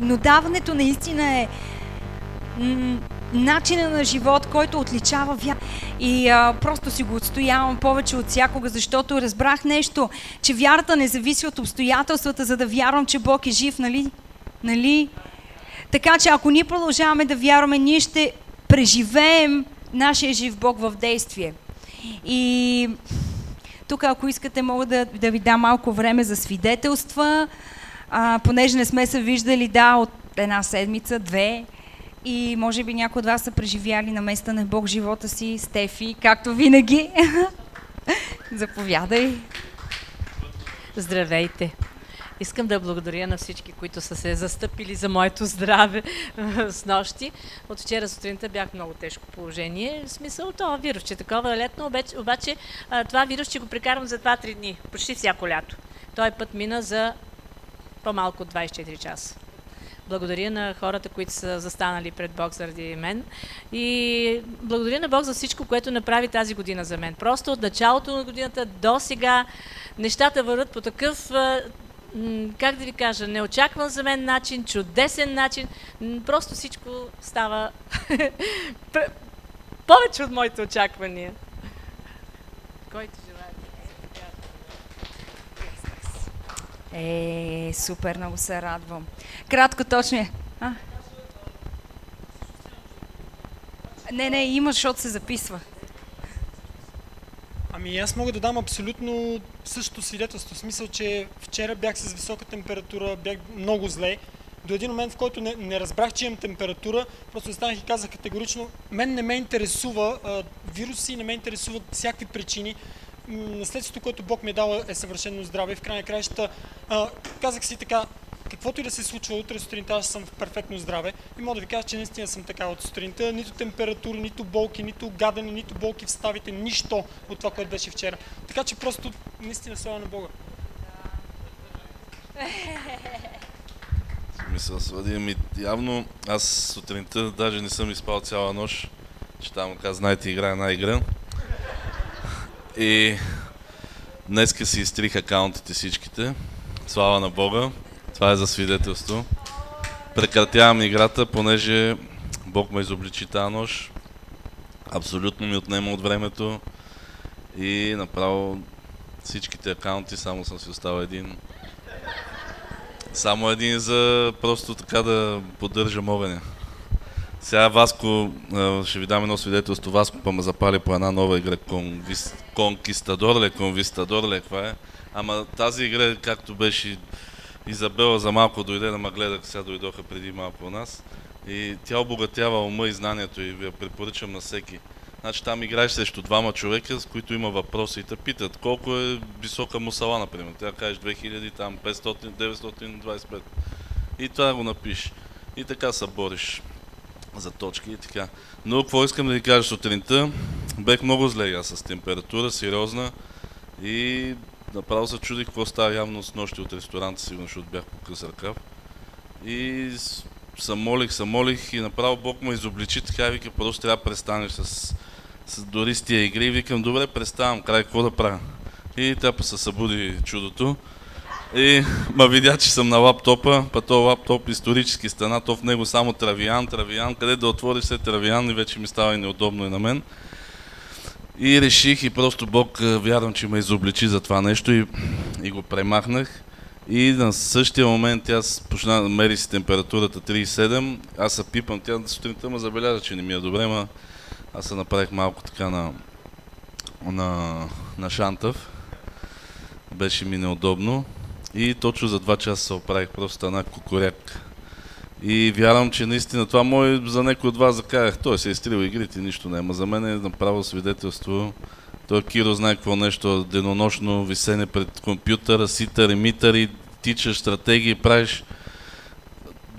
но даването наистина е начина на живот, който отличава вяра. И а, просто си го отстоявам повече от всякога, защото разбрах нещо, че вярата не зависи от обстоятелствата, за да вярвам, че Бог е жив, нали? Нали? Така че ако ние продължаваме да вярваме, ние ще преживеем нашия жив Бог в действие. И тук, ако искате, мога да, да ви дам малко време за свидетелства, а, понеже не сме се виждали, да, от една седмица, две. И може би някои от вас са преживяли на места на Бог живота си, Стефи, както винаги. Заповядай. Здравейте! Искам да благодаря на всички, които са се застъпили за моето здраве с нощи. От вчера сутринта бях в много тежко положение. В смисъл това вирусче, такова летно, обаче, това вирусче го прекарвам за 2-3 дни, почти всяко лято. Той път мина за по-малко от 24 часа. Благодаря на хората, които са застанали пред Бог заради мен. И благодаря на Бог за всичко, което направи тази година за мен. Просто от началото на годината до сега нещата върват по такъв как да ви кажа, неочакван за мен начин, чудесен начин. Просто всичко става повече от моите очаквания. Който желая. Е, супер, много се радвам. Кратко, точно е. А? Не, не, има, защото се записва. Ами аз мога да дам абсолютно същото свидетелство. В смисъл, че вчера бях с висока температура, бях много зле. До един момент, в който не, не разбрах, че имам температура, просто станах и казах категорично, мен не ме интересува а, вируси, не ме интересуват всякакви причини. Наследството, което Бог ми е дал е съвършено здраве. В крайна краища казах си така, каквото и да се случва утре сутринта, аз съм в перфектно здраве и мога да ви кажа, че наистина съм така от сутринта. Нито температура, нито болки, нито гадане, нито болки в ставите, нищо от това, което беше вчера. Така че просто наистина слава на Бога. Мисля, Владимир, ми явно аз сутринта даже не съм изпал цяла нощ, че там, каза, знаете, играя една игра. И днеска си изтрих акаунтите всичките. Слава на Бога. Това е за свидетелство. Прекратявам играта, понеже Бог ме изобличи тази нощ. Абсолютно ми отнема от времето. И направо всичките акаунти, само съм си оставил един. Само един за просто така да поддържам огъня. Сега Васко, ще ви дам едно свидетелство. Васко па ме запали по една нова игра. Конкистадор ли, Конвистадор ли, каква е? Ама тази игра, както беше Изабела за малко дойде да ме гледа, сега дойдоха преди малко у нас. И тя обогатява ума и знанието и ви я препоръчам на всеки. Значи там играеш срещу двама човека, с които има въпроси и те питат колко е висока мусала, например. Тя кажеш 2000, там 500, 925. И това го напиш. И така се бориш за точки и така. Но какво искам да ви кажа сутринта? Бех много зле аз с температура, сериозна. И направо се чудих какво става явно с нощи от ресторанта, сигурно, защото бях по къс ръкав. И съм молих, съм молих и направо Бог ме изобличи, така вика, просто трябва да престанеш с, с дори с тия игри. Викам, добре, преставам, край, какво да правя? И тя се събуди чудото. И ма видя, че съм на лаптопа, па то лаптоп исторически стана, то в него само травиан, травиан, къде да отвориш се травиан и вече ми става и неудобно и на мен. И реших и просто Бог вярвам, че ме изобличи за това нещо и, и го премахнах. И на същия момент тя почна да мери си температурата 37. Аз се пипам, тя сутринта ме забеляза, че не ми е добре, ма аз се направих малко така на, на, на шантав. Беше ми неудобно. И точно за 2 часа се оправих, просто стана кукуряк. И вярвам, че наистина това може за някой от вас да кажа, той се е изтрил игрите, нищо няма. За мен е направо свидетелство. Той Киро знае какво нещо, денонощно висене пред компютъра, ситър, емитър и тичаш стратегии, правиш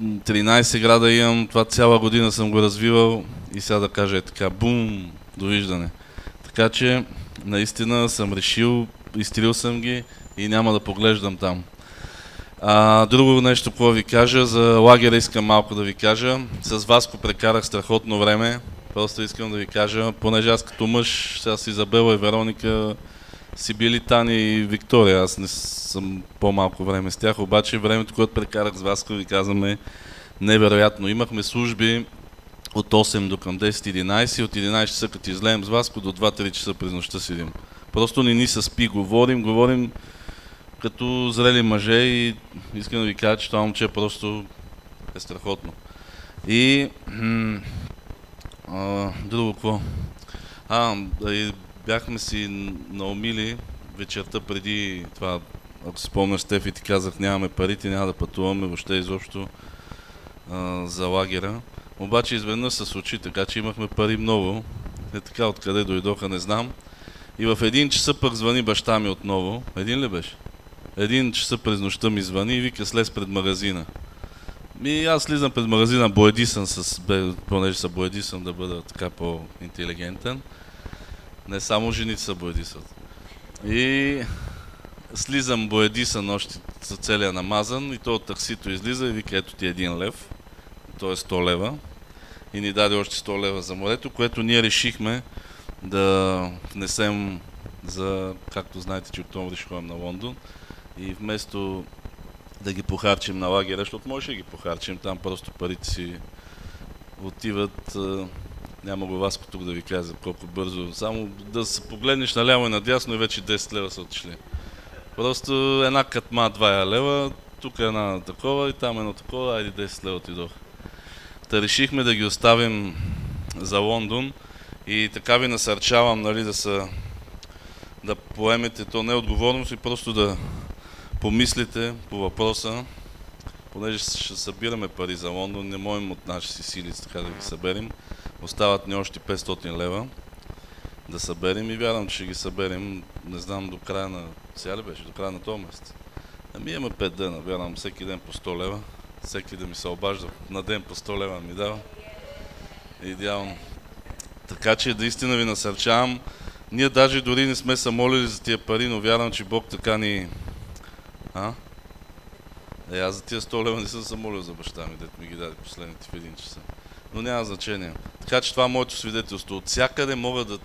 13 града имам, това цяла година съм го развивал и сега да кажа е така, бум, довиждане. Така че наистина съм решил, изтрил съм ги и няма да поглеждам там. А, друго нещо, какво ви кажа, за лагера искам малко да ви кажа. С Васко прекарах страхотно време. Просто искам да ви кажа, понеже аз като мъж, сега с Изабела и Вероника Сибили, Тани и Виктория. Аз не съм по-малко време с тях, обаче времето, което прекарах с Васко, ви казваме невероятно. Имахме служби от 8 до към 10-11 от 11 часа като излеем с Васко до 2-3 часа през нощта седим. Просто не ни се спи, говорим, говорим като зрели мъже и искам да ви кажа, че това момче просто е страхотно. И а, друго какво? А, и бяхме си наумили вечерта преди това, ако се спомняш, Стефи, ти казах, нямаме парите, няма да пътуваме въобще изобщо а, за лагера. Обаче изведнъж се случи така, че имахме пари много. Е така, откъде дойдоха, не знам. И в един часа пък звъни баща ми отново. Един ли беше? Един часа през нощта ми звъни и вика слез пред магазина. И аз слизам пред магазина, боядисан с, понеже са боядисан да бъда така по-интелигентен. Не само жените са боядисат. И слизам боядисан още за целия намазан и то от таксито излиза и вика ето ти един лев, то е 100 лева и ни даде още 100 лева за морето, което ние решихме да внесем за, както знаете, че октомври ще ходим на Лондон и вместо да ги похарчим на лагера, защото може да ги похарчим, там просто парите си отиват, няма го Васко тук да ви каза колко бързо, само да се погледнеш наляво и надясно и вече 10 лева са отишли. Просто една катма 2 лева, тук една такова и там едно такова, айде 10 лева отидох. Та решихме да ги оставим за Лондон и така ви насърчавам нали, да, са, да поемете то не отговорност и просто да помислите по въпроса, понеже ще събираме пари за Лондон, не можем от наши си сили така да ги съберем. Остават ни още 500 лева да съберем и вярвам, че ги съберем, не знам, до края на... Сега ли беше? До края на този месец. Ами имаме 5 дена, вярвам, всеки ден по 100 лева. Всеки да ми се обажда на ден по 100 лева ми дава. Идеално. Така че наистина ви насърчавам. Ние даже дори не сме се молили за тия пари, но вярвам, че Бог така ни а? Е, аз за тия 100 лева не съм се молил за баща ми, дето ми ги даде последните в един часа. Но няма значение. Така че това е моето свидетелство. От всякъде могат да,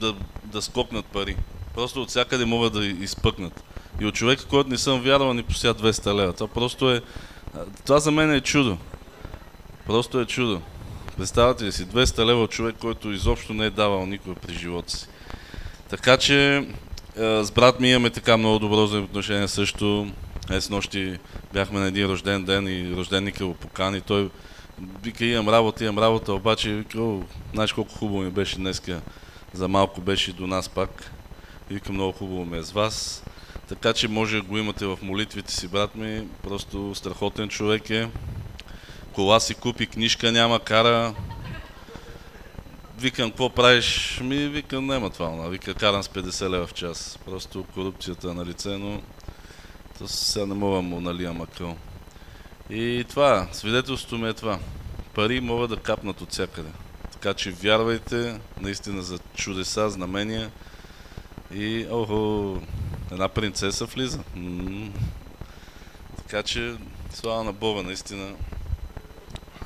да, да скокнат пари. Просто от всякъде могат да изпъкнат. И от човека, който не съм вярвал, ни пося 200 лева. Това просто е... Това за мен е чудо. Просто е чудо. Представете ли си, 200 лева човек, който изобщо не е давал никога при живота си. Така че е, с брат ми имаме така много добро взаимоотношение също. Е, с нощи бяхме на един рожден ден и рожденника го покани. Той вика, имам работа, имам работа, обаче вика, знаеш колко хубаво ми беше днеска. За малко беше до нас пак. И вика, много хубаво ми е с вас. Така че може да го имате в молитвите си, брат ми. Просто страхотен човек е. Кола си купи, книжка няма, кара викам, какво правиш? Ми викам, няма това, на. вика, карам с 50 лева в час. Просто корупцията е на лице, но то сега не мога му налия макъл. И това, свидетелството ми е това. Пари могат да капнат от всякъде. Така че вярвайте наистина за чудеса, знамения. И, охо, една принцеса влиза. М-м-м. Така че, слава на Бога, наистина.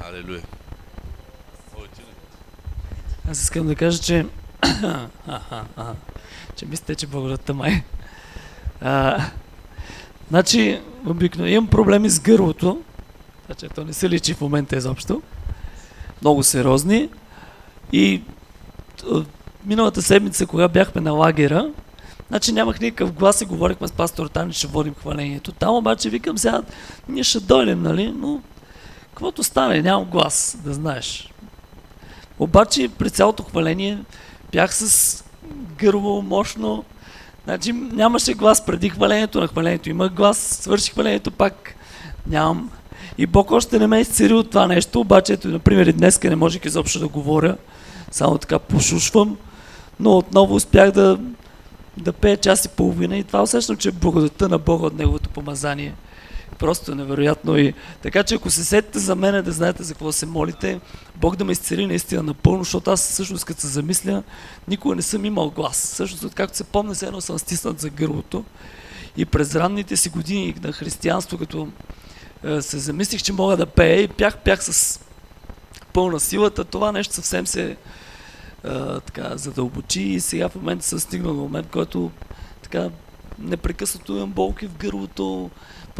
Алелуя. Аз искам да кажа, че... че ми стече благодатта май. А, значи, обикновено имам проблеми с гърлото. Значи, то не се личи в момента изобщо. Много сериозни. И миналата седмица, кога бяхме на лагера, значи нямах никакъв глас и говорихме с пастор Тани, ще водим хвалението. Там обаче викам сега, ние ще дойдем, нали, но каквото стане, нямам глас, да знаеш. Обаче при цялото хваление бях с гърло мощно. Значи нямаше глас преди хвалението, на хвалението имах глас, свърших хвалението пак нямам. И Бог още не ме е изцелил от това нещо, обаче ето, например, и днеска не можех изобщо да говоря, само така пошушвам, но отново успях да, да пея час и половина и това усещам, че е благодата на Бога от Неговото помазание – просто невероятно. И, така че ако се сетите за мене, да знаете за какво се молите, Бог да ме изцели наистина напълно, защото аз всъщност като се замисля, никога не съм имал глас. Всъщност, откакто се помня, се едно съм стиснат за гърлото. И през ранните си години на християнство, като е, се замислих, че мога да пея и пях, пях с пълна силата, това нещо съвсем се е, така, задълбочи и сега в момента съм стигнал до момент, който така непрекъснато имам болки в гърлото,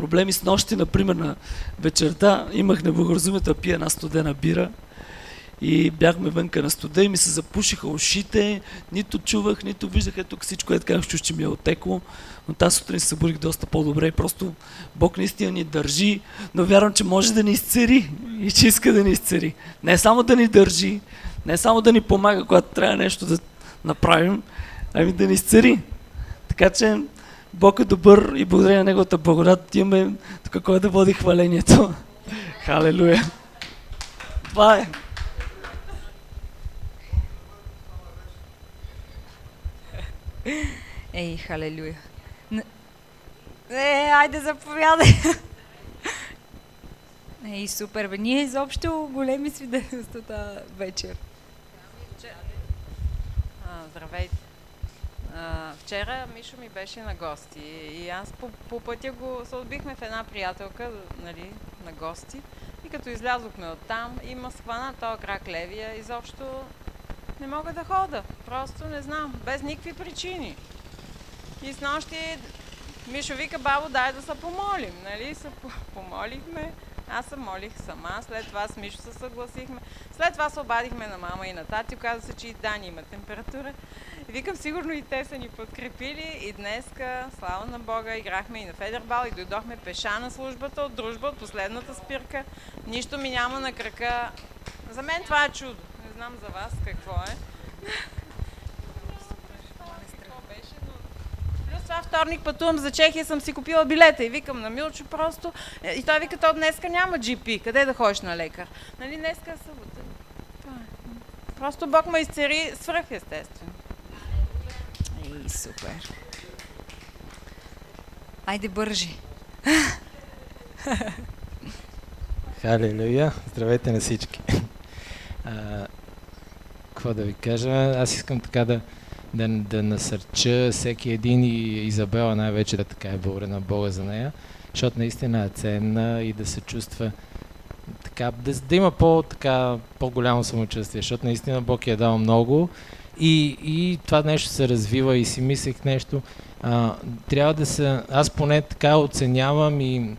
проблеми с нощи, например на вечерта. Имах неблагоразумието да пия една студена бира. И бяхме вънка на студа и ми се запушиха ушите, нито чувах, нито виждах, е всичко е така, чуш, че ми е отекло, но тази сутрин се събудих доста по-добре и просто Бог наистина ни държи, но вярвам, че може да ни изцери и че иска да ни изцери. Не само да ни държи, не само да ни помага, когато трябва нещо да направим, ами да ни изцери. Така че Бог е добър и благодарение на Неговата благодат имаме тук кой да води хвалението. Халелуя. Това е. Ей, халелуя. Е, айде заповядай. Ей, супер, бе. Ние изобщо големи свидетелства тази вечер. А, здравейте. Вчера Мишо ми беше на гости и аз по, по пътя го се отбихме в една приятелка нали, на гости и като излязохме от там има схвана този крак левия, изобщо не мога да хода. Просто не знам, без никакви причини. И с нощи Мишо вика, бабо, дай да се помолим. Нали, се по- помолихме. Аз се молих сама, след това с Мишо се съгласихме. След това се обадихме на мама и на тати, оказа се, че и Дани има температура. И викам, сигурно и те са ни подкрепили и днеска, слава на Бога, играхме и на Федербал и дойдохме пеша на службата от дружба, от последната спирка. Нищо ми няма на крака. За мен това е чудо. Не знам за вас какво е. Какво беше, но Плюс това вторник пътувам за Чехия, съм си купила билета и викам на Милчо просто. е, И той вика, то днеска няма GP, къде да ходиш на лекар? Нали, днеска е събота. Е. Просто Бог ме изцери свръхестествено. Ей, супер. Айде бържи. Халелуя! Здравейте на всички! А, какво да ви кажа? Аз искам така да, да, да насърча всеки един и Изабела най-вече да така е благодаря на Бога за нея, защото наистина е ценна и да се чувства така, да, да има по, така, по-голямо самочувствие, защото наистина Бог я е дал много и, и това нещо се развива и си мислех нещо. А, трябва да се, аз поне така оценявам и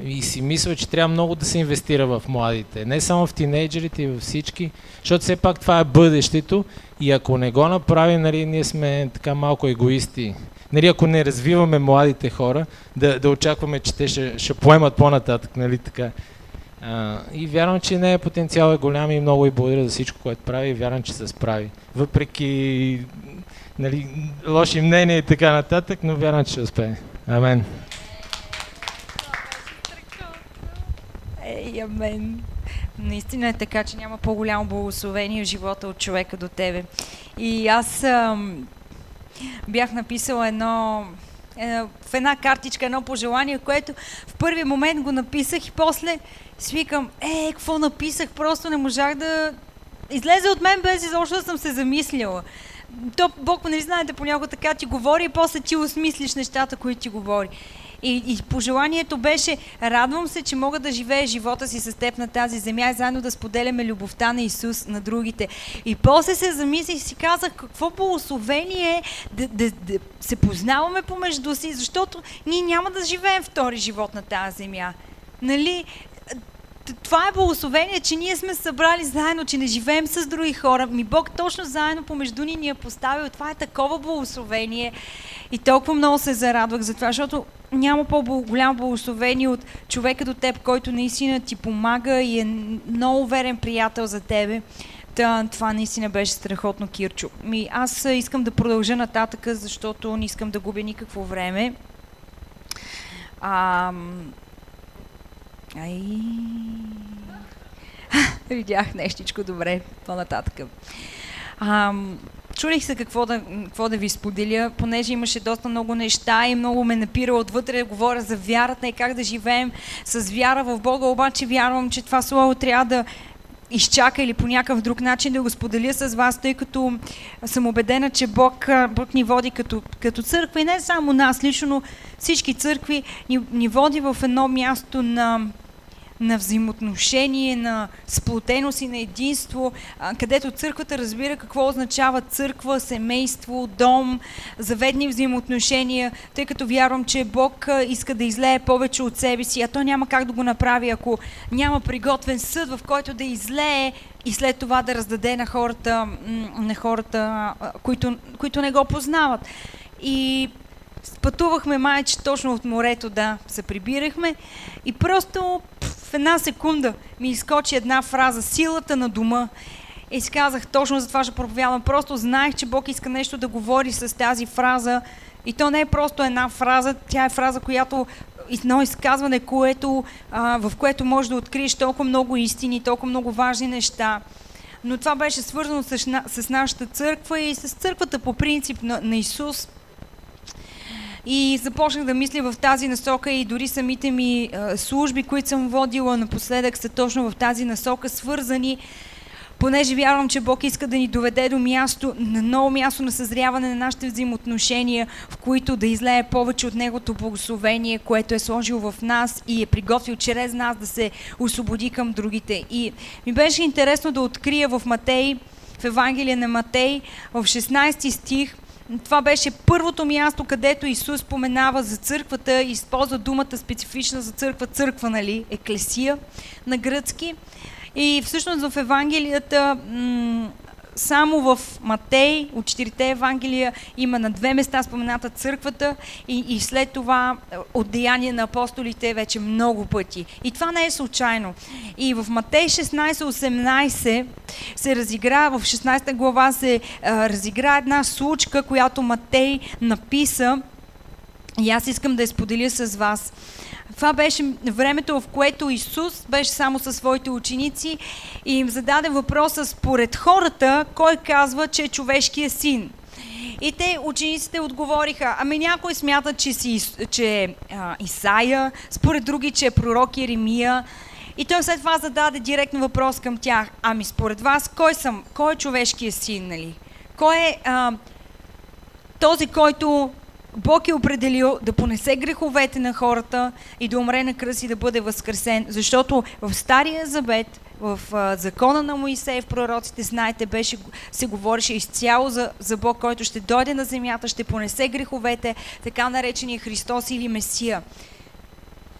и си мисля, че трябва много да се инвестира в младите. Не само в тинейджерите, и във всички, защото все пак това е бъдещето и ако не го направим, нали, ние сме така малко егоисти. Нали, ако не развиваме младите хора, да, да очакваме, че те ще, ще поемат по-нататък, нали така. А, и вярвам, че не потенциал е голям и много и благодаря за всичко, което прави и вярвам, че се справи. Въпреки нали, лоши мнения и така нататък, но вярвам, че ще успее. Амен. Ей, амен. Наистина е така, че няма по-голямо благословение в живота от човека до тебе. И аз ам, бях написала едно, едно, в една картичка едно пожелание, което в първи момент го написах и после свикам, е, какво написах, просто не можах да... Излезе от мен без изобщо да съм се замислила. То Бог, нали знаете, понякога така ти говори и после ти осмислиш нещата, които ти говори. И, и пожеланието беше, радвам се, че мога да живея живота си с теб на тази земя и заедно да споделяме любовта на Исус на другите. И после се замислих и си казах, какво благословение е да, да, да се познаваме помежду си, защото ние няма да живеем втори живот на тази земя. Нали? Това е благословение, че ние сме събрали заедно, че не живеем с други хора. Ми Бог точно заедно помежду ни ни е поставил. Това е такова благословение. И толкова много се зарадвах за това, защото няма по-голямо благословение от човека до теб, който наистина ти помага и е много верен приятел за тебе. Та, това наистина беше страхотно, Кирчо. Ми, аз а, искам да продължа нататъка, защото не искам да губя никакво време. Ам... Ай... Видях нещичко добре по-нататък. Ам, чудих се какво да, какво да ви споделя, понеже имаше доста много неща и много ме напира отвътре говоря за вярата и как да живеем с вяра в Бога, обаче вярвам, че това слово трябва да изчака или по някакъв друг начин да го споделя с вас, тъй като съм убедена, че Бог, а, Бог ни води като, като църква и не само нас лично, но всички църкви ни, ни води в едно място на на взаимоотношение, на сплотеност и на единство, където църквата разбира какво означава църква, семейство, дом, заведни взаимоотношения, тъй като вярвам, че Бог иска да излее повече от себе си, а то няма как да го направи, ако няма приготвен съд, в който да излее и след това да раздаде на хората, на хората които, които не го познават. И пътувахме майче точно от морето, да, се прибирахме и просто в една секунда ми изкочи една фраза силата на дома. И си казах, точно за това ще проповядвам. Просто знаех, че Бог иска нещо да говори с тази фраза. И то не е просто една фраза, тя е фраза, която едно изказване, което, а, в което можеш да откриеш толкова много истини, толкова много важни неща. Но това беше свързано с, с нашата църква и с църквата по принцип на, на Исус. И започнах да мисля в тази насока и дори самите ми служби, които съм водила напоследък, са точно в тази насока, свързани понеже вярвам, че Бог иска да ни доведе до място, на ново място на съзряване на нашите взаимоотношения, в които да излее повече от Негото благословение, което е сложил в нас и е приготвил чрез нас да се освободи към другите. И ми беше интересно да открия в Матей, в Евангелие на Матей, в 16 стих, това беше първото място, където Исус споменава за църквата използва думата специфична за църква, църква, нали, еклесия на гръцки. И всъщност в Евангелията, само в Матей, от четирите Евангелия, има на две места спомената църквата и, и след това е, от деяния на апостолите вече много пъти. И това не е случайно. И в Матей 16-18 се разигра, в 16 глава се а, разигра една случка, която Матей написа и аз искам да я споделя с вас. Това беше времето, в което Исус беше само със своите ученици и им зададе въпроса според хората, кой казва, че е човешкият син. И те, учениците, отговориха, ами някой смята, че, си, че е Исаия, според други, че е пророк Еремия. И той след това зададе директно въпрос към тях. Ами според вас, кой съм? Кой е човешкият син, нали? Кой е а, този, който Бог е определил да понесе греховете на хората и да умре на кръст и да бъде възкресен, защото в Стария Завет, в закона на Моисей, в пророците, знаете, беше, се говореше изцяло за, за Бог, който ще дойде на земята, ще понесе греховете, така наречения Христос или Месия.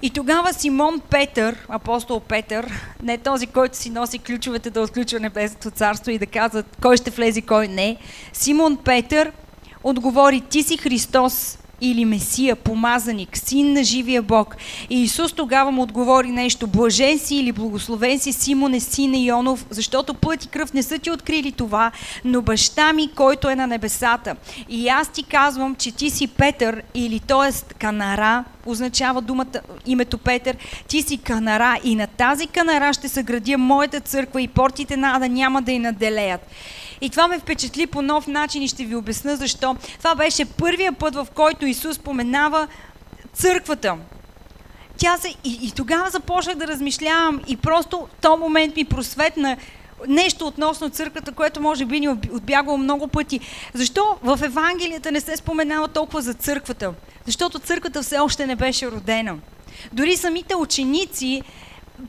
И тогава Симон Петър, апостол Петър, не този, който си носи ключовете да отключва Небесното царство и да казва кой ще влезе, кой не, Симон Петър – отговори, ти си Христос или Месия, помазаник, син на живия Бог. И Исус тогава му отговори нещо, блажен си или благословен си, Симоне, син Ионов, защото път и кръв не са ти открили това, но баща ми, който е на небесата. И аз ти казвам, че ти си Петър, или т.е. Канара, означава думата, името Петър, ти си канара и на тази канара ще съградя моята църква и портите на Ада няма да й наделеят. И това ме впечатли по нов начин и ще ви обясна защо. Това беше първия път, в който Исус споменава църквата. Тя се, и, и тогава започнах да размишлявам и просто този момент ми просветна нещо относно църквата, което може би ни отбягало много пъти. Защо в Евангелията не се споменава толкова за църквата? Защото църквата все още не беше родена. Дори самите ученици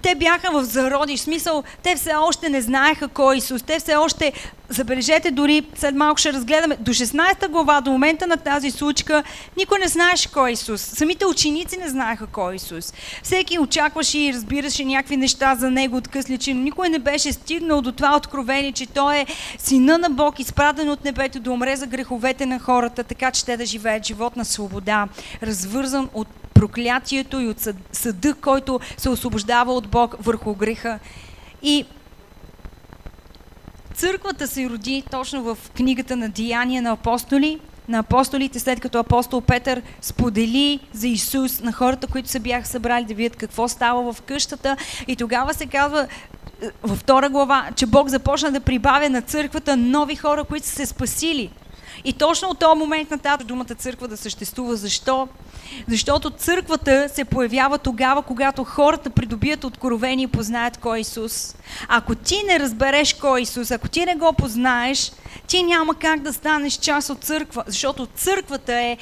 те бяха в зародиш, смисъл, те все още не знаеха кой е Исус, те все още, забележете, дори след малко ще разгледаме, до 16 глава, до момента на тази случка, никой не знаеше кой е Исус. Самите ученици не знаеха кой е Исус. Всеки очакваше и разбираше някакви неща за него от късличи, но никой не беше стигнал до това откровение, че той е сина на Бог, изпратен от небето да умре за греховете на хората, така че те да живеят живот на свобода, развързан от проклятието и от съда, който се освобождава от Бог върху греха. И църквата се роди точно в книгата на Деяния на апостоли, на апостолите, след като апостол Петър сподели за Исус на хората, които се бяха събрали да видят какво става в къщата. И тогава се казва е, във втора глава, че Бог започна да прибавя на църквата нови хора, които са се спасили. И точно от този момент нататък думата църква да съществува. Защо? Защото църквата се появява тогава, когато хората придобият откровение и познаят кой е Исус. Ако ти не разбереш кой е Исус, ако ти не го познаеш, ти няма как да станеш част от църква, защото църквата е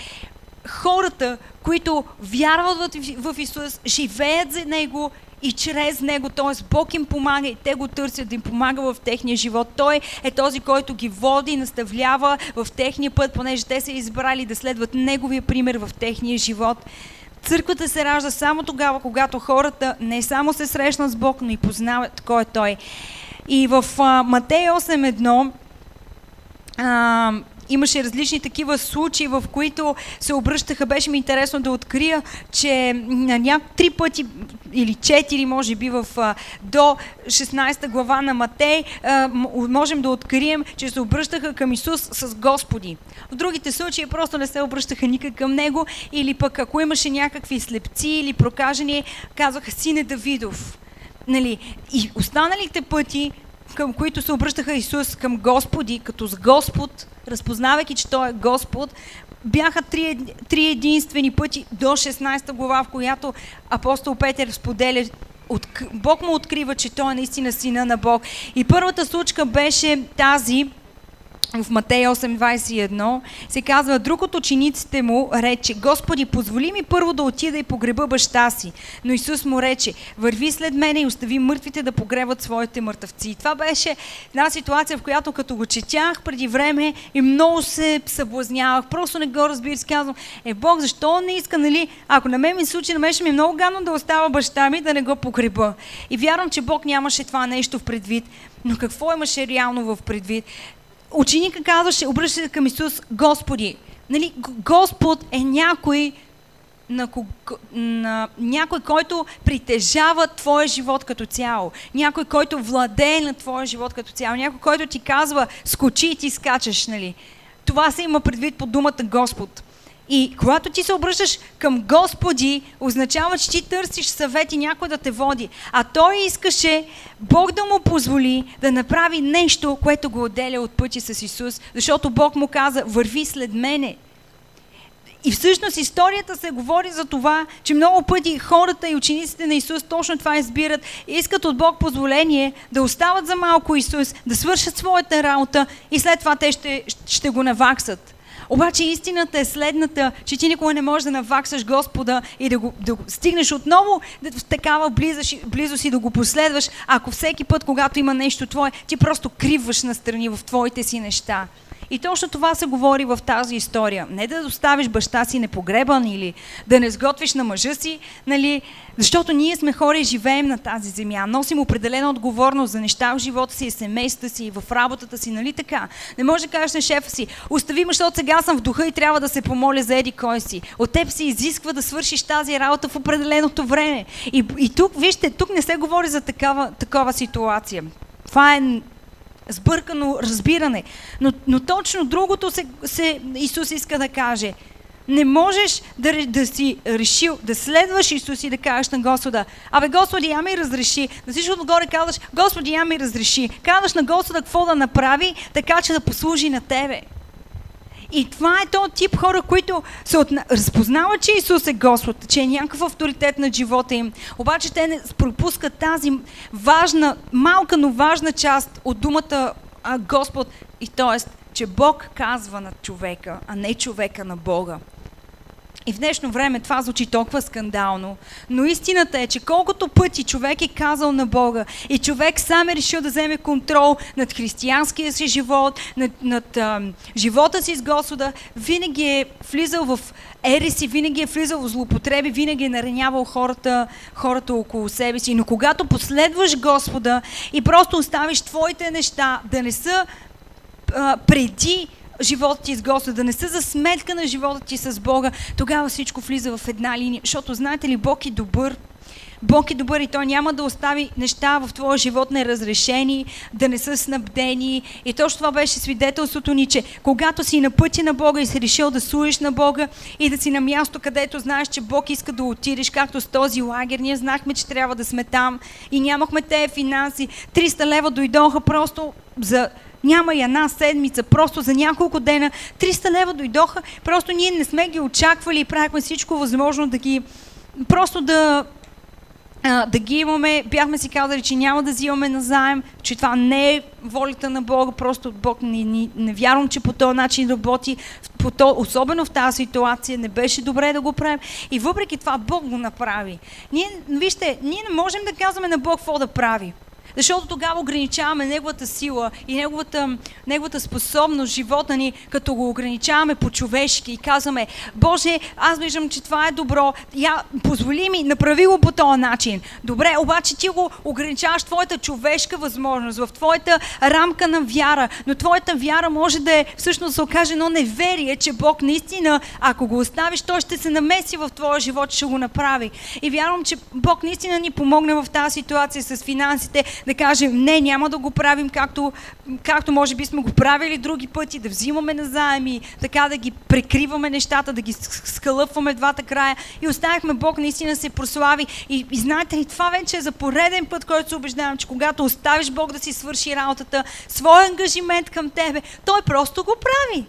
хората, които вярват в Исус, живеят за Него и чрез него, т.е. Бог им помага и те го търсят да им помага в техния живот. Той е този, който ги води, наставлява в техния път, понеже те са избрали да следват неговия пример в техния живот. Църквата се ражда само тогава, когато хората не само се срещнат с Бог, но и познават кой е Той. И в а, Матей 8.1 а, имаше различни такива случаи, в които се обръщаха. Беше ми интересно да открия, че на ня... три пъти или четири, може би, в, до 16 глава на Матей, можем да открием, че се обръщаха към Исус с Господи. В другите случаи просто не се обръщаха никак към Него, или пък ако имаше някакви слепци или прокажени, казваха Сине Давидов. Нали? И останалите пъти към които се обръщаха Исус към Господи, като с Господ, разпознавайки, че Той е Господ, бяха три, три единствени пъти до 16 глава, в която апостол Петър споделя от, Бог му открива, че той е наистина сина на Бог. И първата случка беше тази, в Матей 8.21 се казва, друг от учениците му рече, Господи, позволи ми първо да отида и погреба баща си. Но Исус му рече, върви след мене и остави мъртвите да погребат своите мъртъвци. И това беше една ситуация, в която като го четях преди време и много се съблазнявах. Просто не го разбира си казвам, е Бог, защо не иска, нали? Ако на мен ми случи, на мен ще ми е много гадно да остава баща ми да не го погреба. И вярвам, че Бог нямаше това нещо в предвид. Но какво имаше реално в предвид? Ученика казваше, обръща се към Исус, Господи. Нали, Господ е някой, на, на някой, който притежава твоя живот като цяло. Някой, който владее на твоя живот като цяло. Някой, който ти казва, скочи и ти скачаш, нали? Това се има предвид по думата Господ. И когато ти се обръщаш към Господи, означава, че ти търсиш съвет и някой да те води. А той искаше Бог да му позволи да направи нещо, което го отделя от пъти с Исус, защото Бог му каза, върви след мене. И всъщност историята се говори за това, че много пъти хората и учениците на Исус точно това избират искат от Бог позволение да остават за малко Исус, да свършат своята работа и след това те ще, ще го наваксат. Обаче истината е следната, че ти никога не можеш да наваксаш Господа и да го, да стигнеш отново в такава близост, близост и да го последваш, ако всеки път, когато има нещо твое, ти просто криваш настрани в твоите си неща. И точно това се говори в тази история. Не да оставиш баща си непогребан или да не сготвиш на мъжа си, нали? защото ние сме хора и живеем на тази земя. Носим определена отговорност за неща в живота си, семействата си, в работата си, нали така? Не може да кажеш на шефа си, остави ме, защото сега съм в духа и трябва да се помоля за еди кой си. От теб се изисква да свършиш тази работа в определеното време. И, и тук, вижте, тук не се говори за такава, такава ситуация. Това е сбъркано разбиране. Но, но точно другото се, се, Исус иска да каже. Не можеш да, да си решил да следваш Исус и да кажеш на Господа, абе Господи, я ми разреши. Да всичко отгоре казваш, Господи, я ми разреши. Казваш на Господа какво да направи, така че да послужи на Тебе. И това е този тип хора, които се от... разпознават, че Исус е Господ, че е някакъв авторитет на живота им. Обаче те не пропускат тази важна, малка, но важна част от думата а, Господ. И т.е. че Бог казва на човека, а не човека на Бога. И в днешно време това звучи толкова скандално, но истината е, че колкото пъти човек е казал на Бога и човек сам е решил да вземе контрол над християнския си живот, над, над а, живота си с Господа, винаги е влизал в ереси, винаги е влизал в злоупотреби, винаги е наранявал хората, хората около себе си. Но когато последваш Господа и просто оставиш твоите неща да не са а, преди живота ти с Господа, да не са за сметка на живота ти с Бога, тогава всичко влиза в една линия. Защото знаете ли, Бог е добър. Бог е добър и Той няма да остави неща в твоя живот неразрешени, да не са снабдени. И точно това беше свидетелството ни, че когато си на пътя на Бога и си решил да служиш на Бога и да си на място, където знаеш, че Бог иска да отидеш, както с този лагер, ние знахме, че трябва да сме там и нямахме те финанси. 300 лева дойдоха просто за няма и една седмица, просто за няколко дена. 300 лева дойдоха, просто ние не сме ги очаквали и правихме всичко възможно да ги, просто да да ги имаме. Бяхме си казали, че няма да взимаме назаем, че това не е волята на Бога, просто Бог не, не, не вярвам, че по този начин работи, по то, особено в тази ситуация, не беше добре да го правим. И въпреки това Бог го направи. Ние, вижте, ние не можем да казваме на Бог какво да прави. Защото тогава ограничаваме неговата сила и неговата, неговата способност, живота ни, като го ограничаваме по-човешки и казваме, Боже, аз виждам, че това е добро, я, позволи ми, направи го по този начин. Добре, обаче ти го ограничаваш твоята човешка възможност, в твоята рамка на вяра, но твоята вяра може да е всъщност се окаже едно неверие, че Бог наистина, ако го оставиш, той ще се намеси в твоя живот, ще го направи. И вярвам, че Бог наистина ни помогне в тази ситуация с финансите, да кажем, не, няма да го правим както, както може би сме го правили други пъти, да взимаме назаеми, така да ги прекриваме нещата, да ги скалъпваме двата края и оставихме Бог наистина се прослави. И, и знаете ли, това вече е за пореден път, който се убеждавам, че когато оставиш Бог да си свърши работата, свой ангажимент към тебе, той просто го прави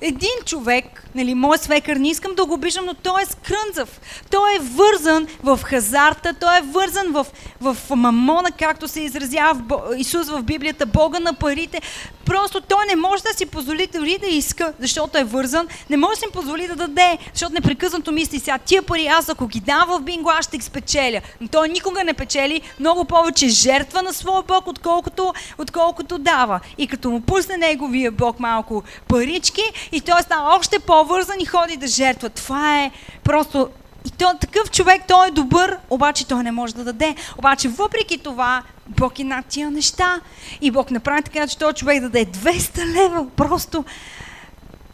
един човек, нали, мой свекър, не искам да го обиждам, но той е скрънзав. Той е вързан в хазарта, той е вързан в, в мамона, както се изразява в, Исус в Библията, Бога на парите. Просто той не може да си позволи дори да иска, защото е вързан, не може да си позволи да даде, защото непрекъснато мисли сега, тия пари аз ако ги дам в бинго, аз ще ги спечеля. Но той никога не печели, много повече жертва на своя Бог, отколкото, отколкото дава. И като му пусне неговия Бог малко парички, и той става още по-вързан и ходи да жертва. Това е просто и то, такъв човек, той е добър, обаче той не може да даде. Обаче въпреки това, Бог е над тия неща. И Бог направи така, че този човек даде 200 лева. Просто,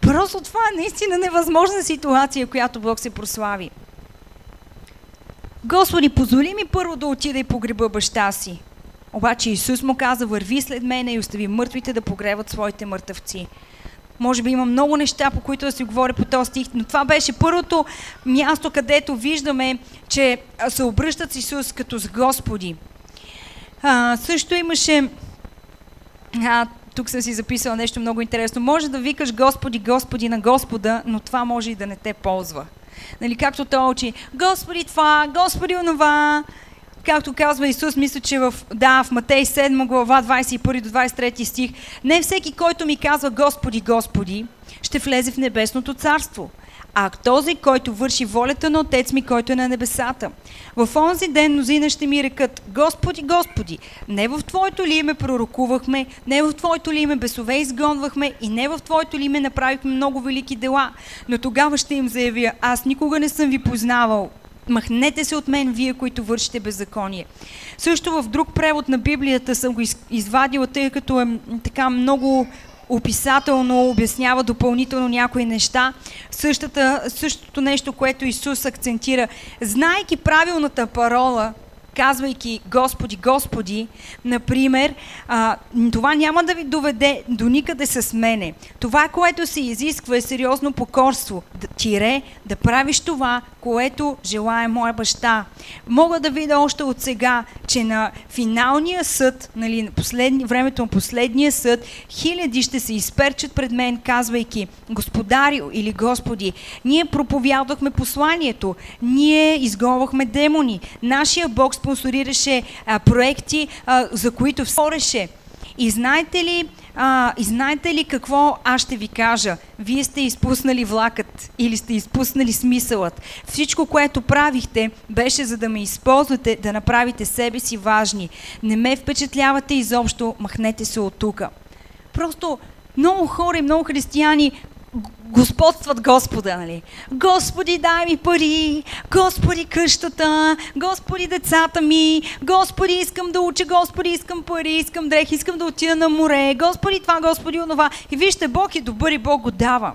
просто това е наистина невъзможна ситуация, която Бог се прослави. Господи, позволи ми първо да отида и погреба баща си. Обаче Исус му каза, върви след мене и остави мъртвите да погребат своите мъртъвци. Може би има много неща, по които да си говоря по този стих, но това беше първото място, където виждаме, че се обръщат с Исус като с Господи. А, също имаше... А, тук съм си записала нещо много интересно. Може да викаш Господи, Господи на Господа, но това може и да не те ползва. Нали, както той учи, Господи това, Господи онова, както казва Исус, мисля, че в, да, в Матей 7 глава 21 до 23 стих, не всеки, който ми казва Господи, Господи, ще влезе в небесното царство, а този, който върши волята на Отец ми, който е на небесата. В онзи ден мнозина ще ми рекат, Господи, Господи, не в Твоето ли име пророкувахме, не в Твоето ли име бесове изгонвахме и не в Твоето ли име направихме много велики дела. Но тогава ще им заявя, аз никога не съм ви познавал, Махнете се от мен, вие, които вършите беззаконие. Също в друг превод на Библията съм го извадила, тъй като е така много описателно обяснява допълнително някои неща. Същата, същото нещо, което Исус акцентира. Знайки правилната парола, казвайки Господи, Господи, например, а, това няма да ви доведе до никъде с мене. Това, което се изисква е сериозно покорство. Да, тире да правиш това, което желая моя баща. Мога да видя още от сега, че на финалния съд, нали, на последни, времето на последния съд, хиляди ще се изперчат пред мен, казвайки, Господари или Господи, ние проповядахме посланието, ние изгонвахме демони, нашия Бог спонсорираше а, проекти, а, за които спореше. И знаете ли, а, и знаете ли какво аз ще ви кажа? Вие сте изпуснали влакът или сте изпуснали смисълът. Всичко, което правихте, беше за да ме използвате, да направите себе си важни. Не ме впечатлявате изобщо, махнете се от тука. Просто много хора и много християни господстват Господа, нали? Господи, дай ми пари, Господи, къщата, Господи, децата ми, Господи, искам да уча, Господи, искам пари, искам дрехи, искам да отида на море, Господи, това, Господи, онова. И вижте, Бог е добър и Бог го дава.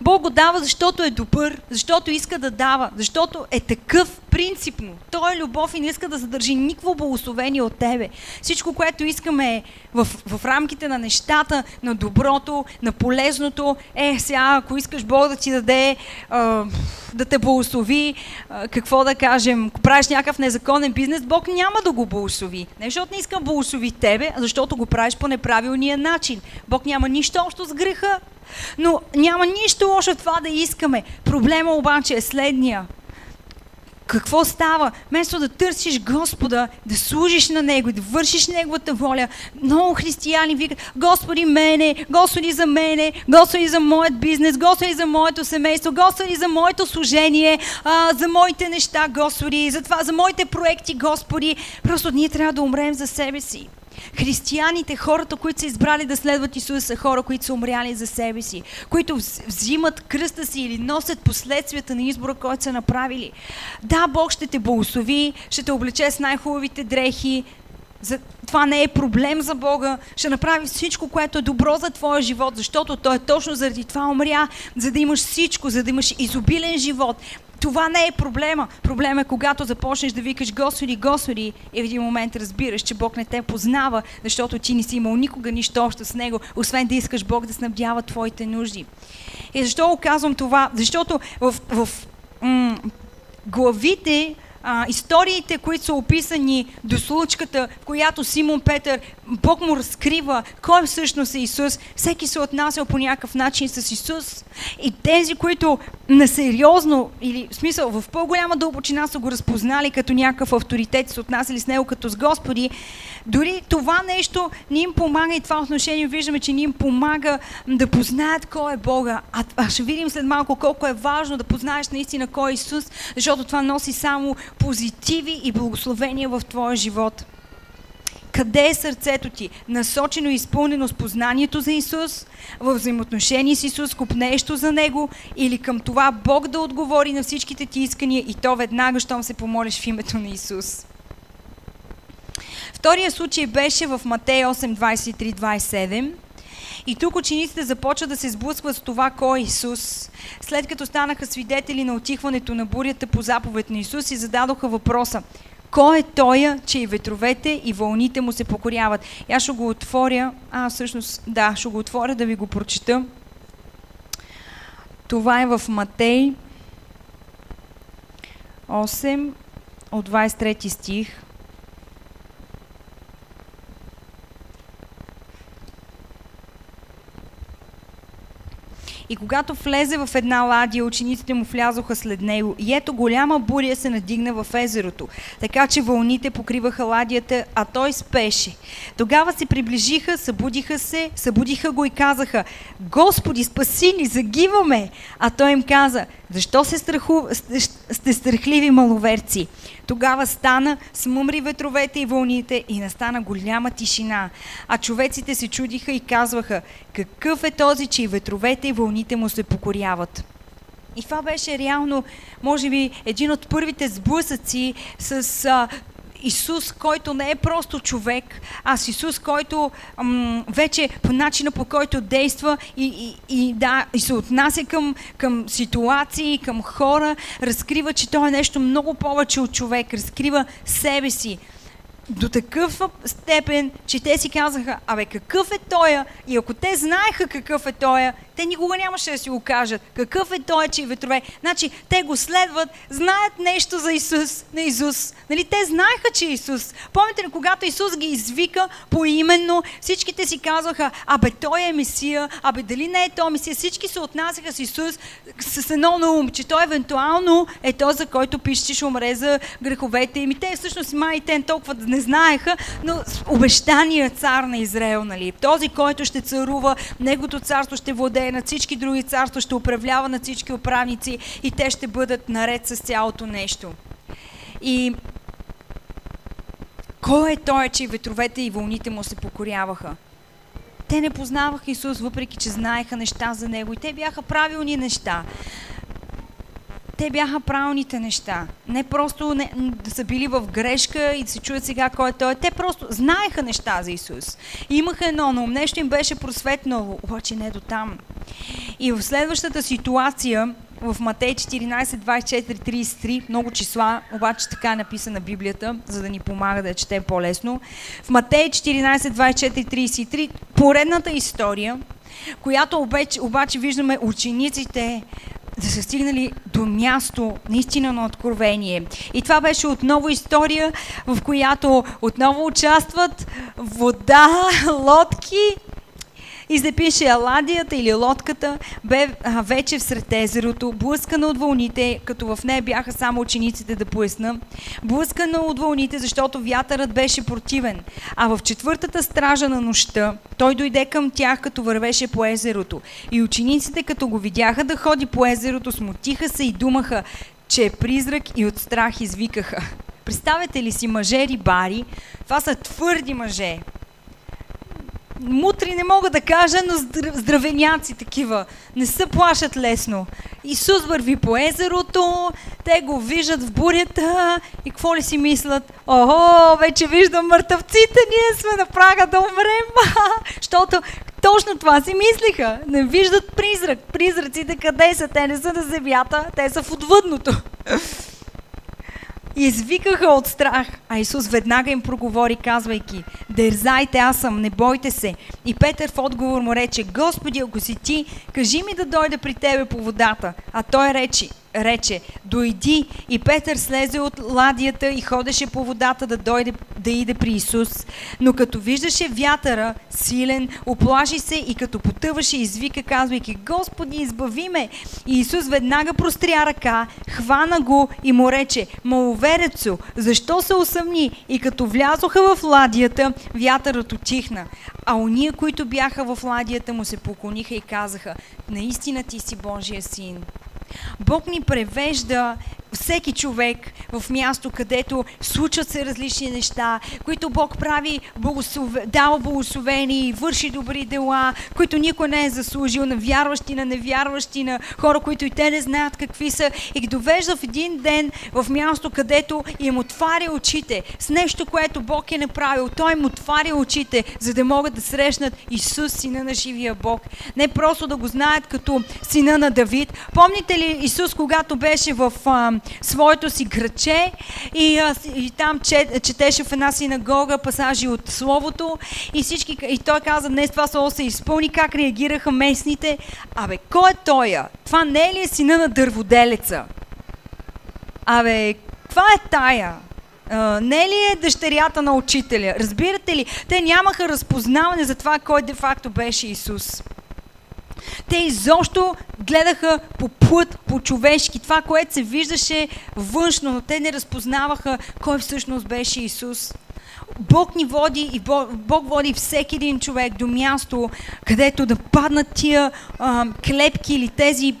Бог го дава, защото е добър, защото иска да дава, защото е такъв принципно. Той е любов и не иска да задържи никакво благословение от тебе. Всичко, което искаме е в, в рамките на нещата, на доброто, на полезното. Е, сега, ако искаш Бог да ти даде, а, да те благослови, а, какво да кажем, ако правиш някакъв незаконен бизнес, Бог няма да го благослови. Не защото не иска да благослови тебе, а защото го правиш по неправилния начин. Бог няма нищо общо с греха. Но няма нищо лошо в това да искаме. Проблема обаче е следния. какво става? Вместо да търсиш Господа, да служиш на Него, да вършиш Неговата воля, много християни викат, Господи мене, Господи за мене, Господи за моят бизнес, Господи за моето семейство, Господи за моето служение, а, за моите неща, Господи, за това, за моите проекти, Господи. Просто ние трябва да умрем за себе си. Християните, хората, които са избрали да следват Исус, са хора, които са умряли за себе си, които взимат кръста си или носят последствията на избора, който са направили. Да, Бог ще те благослови, ще те облече с най-хубавите дрехи, за... Това не е проблем за Бога. Ще направи всичко, което е добро за твоя живот, защото Той точно заради това умря, за да имаш всичко, за да имаш изобилен живот. Това не е проблема. Проблем е когато започнеш да викаш Господи, Господи и в един момент разбираш, че Бог не те познава, защото ти не си имал никога нищо общо с Него, освен да искаш Бог да снабдява твоите нужди. И защо го казвам това? Защото в, в м- главите а, историите, които са описани до случката, в която Симон Петър, Бог му разкрива кой всъщност е Исус, всеки се отнасял по някакъв начин с Исус. И тези, които насериозно, или в смисъл в по-голяма дълбочина са го разпознали като някакъв авторитет, се отнасяли с него като с Господи, дори това нещо ни им помага и това отношение виждаме, че ни им помага да познаят кой е Бога. А, а ще видим след малко колко е важно да познаеш наистина кой е Исус, защото това носи само позитиви и благословения в твоя живот. Къде е сърцето ти? Насочено и изпълнено с познанието за Исус, в взаимоотношение с Исус, купнещо за Него или към това Бог да отговори на всичките ти искания и то веднага, щом се помолиш в името на Исус. Втория случай беше в Матей 8, 23, 27. И тук учениците започват да се сблъскват с това кой е Исус. След като станаха свидетели на отихването на бурята по заповед на Исус и зададоха въпроса кой е Той, че и ветровете и вълните му се покоряват. И аз ще го отворя, а всъщност, да, ще го отворя да ви го прочета. Това е в Матей 8 от 23 стих. И когато влезе в една ладия, учениците му влязоха след него. И ето голяма буря се надигна в езерото, така че вълните покриваха ладията, а той спеше. Тогава се приближиха, събудиха се, събудиха го и казаха, Господи, спаси ни, загиваме! А той им каза, защо се страху... сте страхливи маловерци? Тогава стана, смумри ветровете и вълните и настана голяма тишина. А човеците се чудиха и казваха, какъв е този, че и ветровете и вълните му се покоряват. И това беше реално, може би, един от първите сблъсъци с а, Исус, който не е просто човек, а с Исус, който м- вече по начина по който действа и, и, и, да, и се отнася към, към ситуации, към хора, разкрива, че той е нещо много повече от човек, разкрива себе си до такъв степен, че те си казаха, абе какъв е тоя? И ако те знаеха какъв е тоя, те никога нямаше да си го кажат. Какъв е той, че и ветрове? Значи, те го следват, знаят нещо за Исус, на Исус. Нали, те знаеха, че е Исус. Помните ли, когато Исус ги извика поименно, всичките си казваха, абе той е Месия, абе дали не е той Месия. Всички се отнасяха с Исус с едно на ум, че той евентуално е този, за който пише, че ще умре за греховете им. И те всъщност май те толкова не знаеха, но обещания цар на Израел, нали? Този, който ще царува, негото царство ще владее на всички други царства, ще управлява на всички управници и те ще бъдат наред с цялото нещо. И кой е той, че ветровете и вълните му се покоряваха? Те не познаваха Исус, въпреки че знаеха неща за Него и те бяха правилни неща те бяха правилните неща. Не просто не, да са били в грешка и да се чуят сега кой е той. Те просто знаеха неща за Исус. И имаха едно, но нещо им беше просветнало, обаче не до там. И в следващата ситуация, в Матей 14, 24, 33, много числа, обаче така е написана Библията, за да ни помага да я четем по-лесно. В Матей 14, 24, 33, поредната история, която обаче, обаче виждаме учениците да са стигнали до място наистина на откровение. И това беше отново история, в която отново участват вода, лодки И запише Аладията или лодката бе а, вече всред езерото, блъскана от вълните, като в нея бяха само учениците да поясна. Блъскана от вълните, защото вятърът беше противен. А в четвъртата стража на нощта той дойде към тях, като вървеше по езерото. И учениците, като го видяха да ходи по езерото, смутиха се и думаха, че е призрак и от страх извикаха. Представете ли си мъже рибари? Това са твърди мъже. Мутри не мога да кажа, но здр- здравеняци такива. Не се плашат лесно. Исус върви по езерото, те го виждат в бурята и какво ли си мислят? Охо, вече виждам мъртъвците, ние сме на прага да умрем. Защото точно това си мислиха. Не виждат призрак. Призраците къде са? Те не са на земята, те са в отвъдното. И извикаха от страх, а Исус веднага им проговори, казвайки, дързайте, аз съм, не бойте се. И Петър в отговор му рече, Господи, ако си ти, кажи ми да дойда при тебе по водата. А той рече, рече, дойди. И Петър слезе от ладията и ходеше по водата да дойде да иде при Исус. Но като виждаше вятъра, силен, оплаши се и като потъваше, извика, казвайки, Господи, избави ме. И Исус веднага простря ръка, хвана го и му рече, маловерецо, защо се усъмни? И като влязоха в ладията, вятърът отихна. А уния, които бяха в ладията му, се поклониха и казаха, наистина ти си Божия син. Бог ни превежда всеки човек в място, където случват се различни неща, които Бог прави, благослов... дава благословени, върши добри дела, които никой не е заслужил, на вярващи, на невярващи, на хора, които и те не знаят какви са, и ги довежда в един ден в място, където им отваря очите с нещо, което Бог е направил. Той им отваря очите, за да могат да срещнат Исус, сина на живия Бог. Не просто да го знаят като сина на Давид. Помните Исус, когато беше в а, своето си граче и, а, и там чет, четеше в една синагога пасажи от Словото и, всички, и той каза, днес това слово се изпълни, как реагираха местните. Абе, кой е той? Това не е ли е сина на дърводелеца? Абе, каква е тая? Uh, не е ли е дъщерята на учителя? Разбирате ли? Те нямаха разпознаване за това, кой де-факто беше Исус. Те изобщо гледаха по плът, по човешки, това, което се виждаше външно, но те не разпознаваха кой всъщност беше Исус. Бог ни води и Бог, Бог води всеки един човек до място, където да паднат тия а, клепки или тези,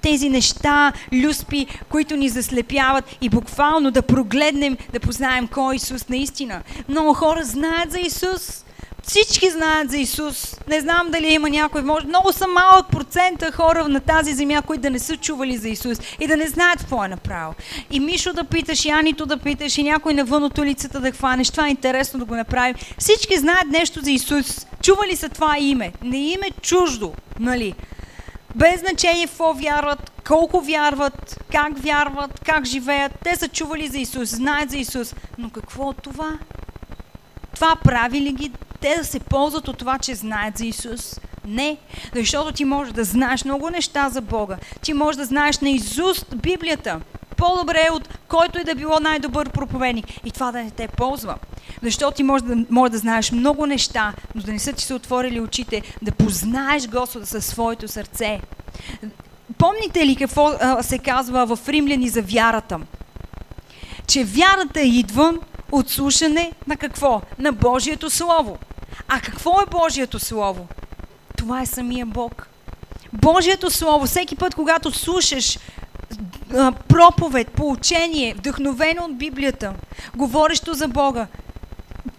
тези неща, люспи, които ни заслепяват и буквално да прогледнем, да познаем кой е Исус наистина. Много хора знаят за Исус, всички знаят за Исус. Не знам дали има някой. Може, много са малък процента хора на тази земя, които да не са чували за Исус и да не знаят какво е направил. И Мишо да питаш, и Анито да питаш, и някой навън от улицата да хванеш. Това е интересно да го направим. Всички знаят нещо за Исус. Чували са това име. Не им е чуждо, нали? Без значение какво вярват, колко вярват, как вярват, как живеят. Те са чували за Исус, знаят за Исус. Но какво от това? Това прави ли ги те да се ползват от това, че знаят за Исус? Не, защото ти можеш да знаеш много неща за Бога. Ти можеш да знаеш на Изуст Библията. По-добре от който и да било най-добър проповедник. И това да не те ползва. Защото ти можеш да, може да знаеш много неща, но да не са ти се отворили очите, да познаеш Господа със своето сърце. Помните ли какво а, се казва в Римляни за вярата? Че вярата идва от слушане на какво? На Божието Слово. А какво е Божието Слово? Това е самия Бог. Божието Слово, всеки път, когато слушаш проповед, поучение, вдъхновено от Библията, говорещо за Бога,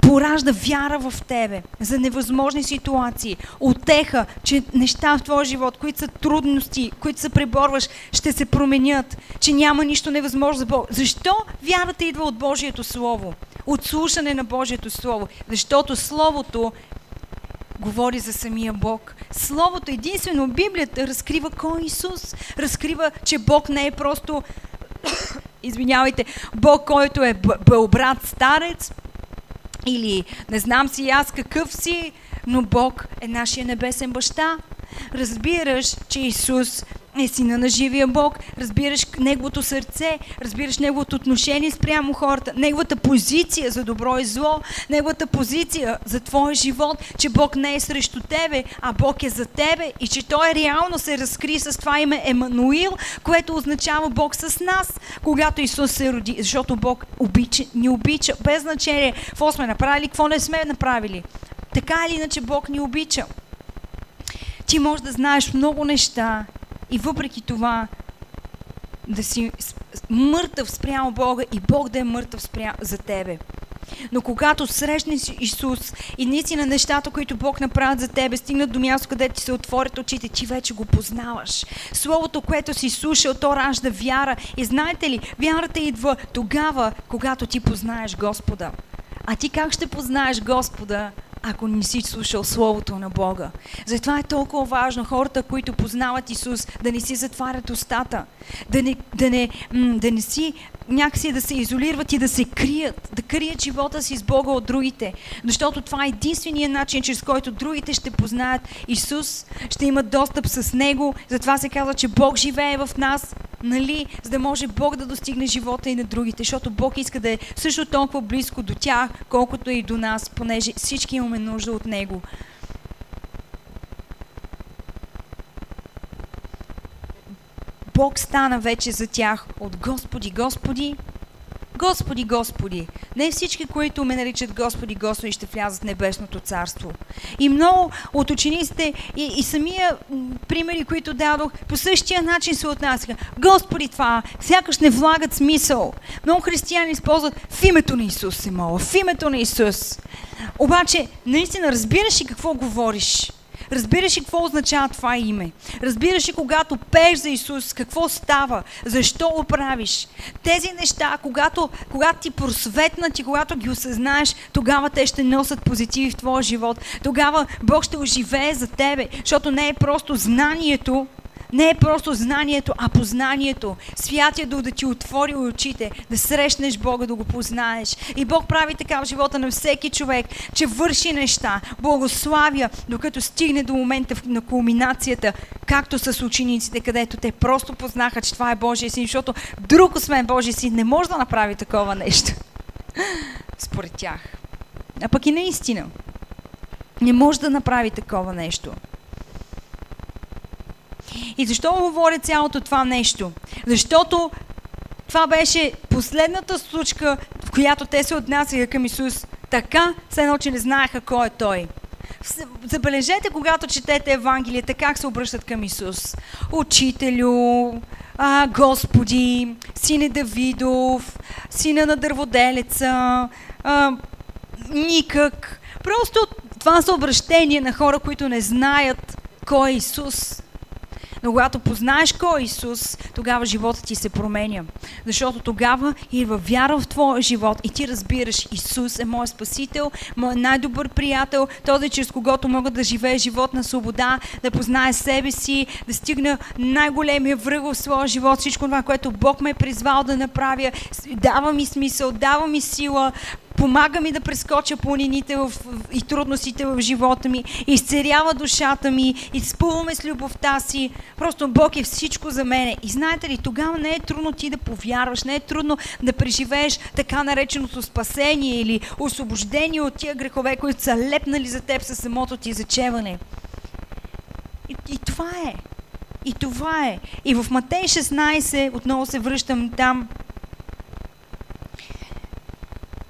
поражда вяра в тебе за невъзможни ситуации, отеха, че неща в твоя живот, които са трудности, които се преборваш, ще се променят, че няма нищо невъзможно за Бог. Защо вярата идва от Божието Слово? От слушане на Божието Слово. Защото Словото говори за самия Бог. Словото, единствено Библията, разкрива кой Исус. Разкрива, че Бог не е просто, извинявайте, Бог, който е бълбрат старец, или не знам си аз какъв си, но Бог е нашия небесен баща. Разбираш, че Исус е сина на живия Бог, разбираш неговото сърце, разбираш неговото отношение спрямо хората, неговата позиция за добро и зло, неговата позиция за твоя живот, че Бог не е срещу тебе, а Бог е за тебе и че Той реално се разкри с това име Емануил, което означава Бог с нас, когато Исус се роди, защото Бог обича, ни обича, без значение какво сме направили, какво не сме направили. Така или иначе Бог ни обича. Ти можеш да знаеш много неща и въпреки това да си мъртъв спрямо Бога и Бог да е мъртъв спрямо за тебе. Но когато срещнеш Исус и наистина нещата, които Бог направи за тебе, стигнат до място, където ти се отворят очите, ти вече го познаваш. Словото, което си слушал, то ражда вяра. И знаете ли, вярата идва тогава, когато ти познаеш Господа. А ти как ще познаеш Господа, ако не си слушал Словото на Бога. Затова е толкова важно хората, които познават Исус, да не си затварят устата, да не, да не, да не си някакси да се изолират и да се крият, да крият живота си с Бога от другите. Защото това е единствения начин, чрез който другите ще познаят Исус, ще имат достъп с Него. Затова се казва, че Бог живее в нас, нали? За да може Бог да достигне живота и на другите. Защото Бог иска да е също толкова близко до тях, колкото и до нас, понеже всички имаме нужда от Него. Бог стана вече за тях от Господи, Господи, Господи, Господи. Не всички, които ме наричат Господи, Господи, ще влязат в Небесното царство. И много от учениците и, и самия примери, които дадох, по същия начин се отнасяха. Господи, това сякаш не влагат смисъл. Много християни използват в името на Исус се моля, в името на Исус. Обаче, наистина, разбираш ли какво говориш? Разбираш ли какво означава това име? Разбираш ли когато пееш за Исус, какво става? Защо го правиш? Тези неща, когато, когато ти просветнат и когато ги осъзнаеш, тогава те ще носят позитиви в твоя живот. Тогава Бог ще оживее за тебе, защото не е просто знанието, не е просто знанието, а познанието. Святия Дух да ти отвори очите, да срещнеш Бога, да го познаеш. И Бог прави така в живота на всеки човек, че върши неща, благославя, докато стигне до момента на кулминацията, както с учениците, където те просто познаха, че това е Божия син, защото друг освен Божия син не може да направи такова нещо. Според тях. А пък и наистина. Не може да направи такова нещо. И защо говоря цялото това нещо? Защото това беше последната случка, в която те се отнасяха към Исус така, все едно, че не знаеха кой е Той. Забележете, когато четете Евангелията, как се обръщат към Исус. Учителю, а, Господи, сине Давидов, сина на дърводелеца, а, никак. Просто това са обращения на хора, които не знаят кой е Исус. Но когато познаеш кой е Исус, тогава живота ти се променя. Защото тогава идва вяра в твоя живот и ти разбираш, Исус е мой спасител, мой най-добър приятел, този, чрез когото мога да живее живот на свобода, да познае себе си, да стигна най-големия връг в своя живот, всичко това, което Бог ме е призвал да направя, дава ми смисъл, дава ми сила, помага ми да прескоча планините в, и трудностите в живота ми, изцерява душата ми, изпълваме с любовта си. Просто Бог е всичко за мене. И знаете ли, тогава не е трудно ти да повярваш, не е трудно да преживееш така нареченото спасение или освобождение от тия грехове, които са лепнали за теб със самото ти зачеване. И, и това е. И това е. И в Матей 16, отново се връщам там,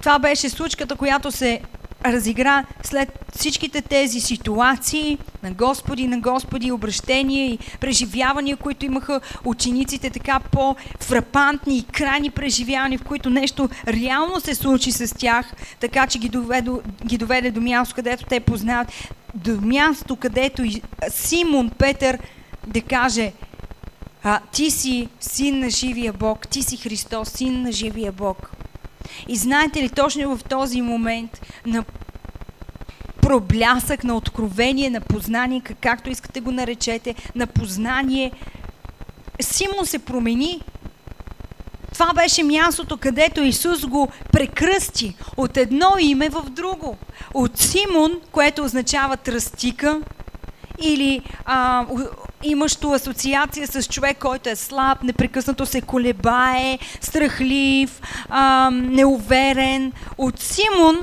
това беше случката, която се разигра след всичките тези ситуации на Господи, на Господи, обращения и преживявания, които имаха учениците, така по-фрапантни и крайни преживявания, в които нещо реално се случи с тях, така че ги доведе, ги доведе до място, където те познават, до място, където Симон Петър да каже а, ти си син на живия Бог, ти си Христос, син на живия Бог. И знаете ли, точно в този момент на проблясък, на откровение, на познание, както искате го наречете, на познание, Симон се промени. Това беше мястото, където Исус го прекръсти от едно име в друго. От Симон, което означава тръстика, или а, имащо асоциация с човек, който е слаб, непрекъснато се колебае, страхлив, а, неуверен. От Симон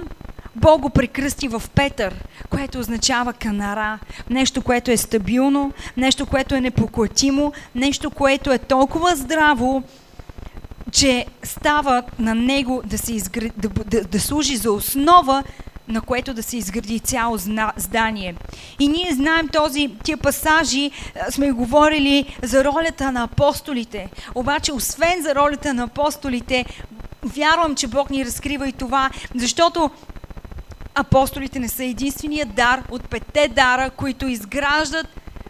Бог го прекръсти в Петър, което означава канара. Нещо, което е стабилно, нещо, което е непоклатимо, нещо, което е толкова здраво, че става на него да, се изгр... да, да, да служи за основа, на което да се изгради цяло здание. И ние знаем този, тия пасажи, сме говорили за ролята на апостолите. Обаче, освен за ролята на апостолите, вярвам, че Бог ни разкрива и това, защото апостолите не са единствения дар от петте дара, които изграждат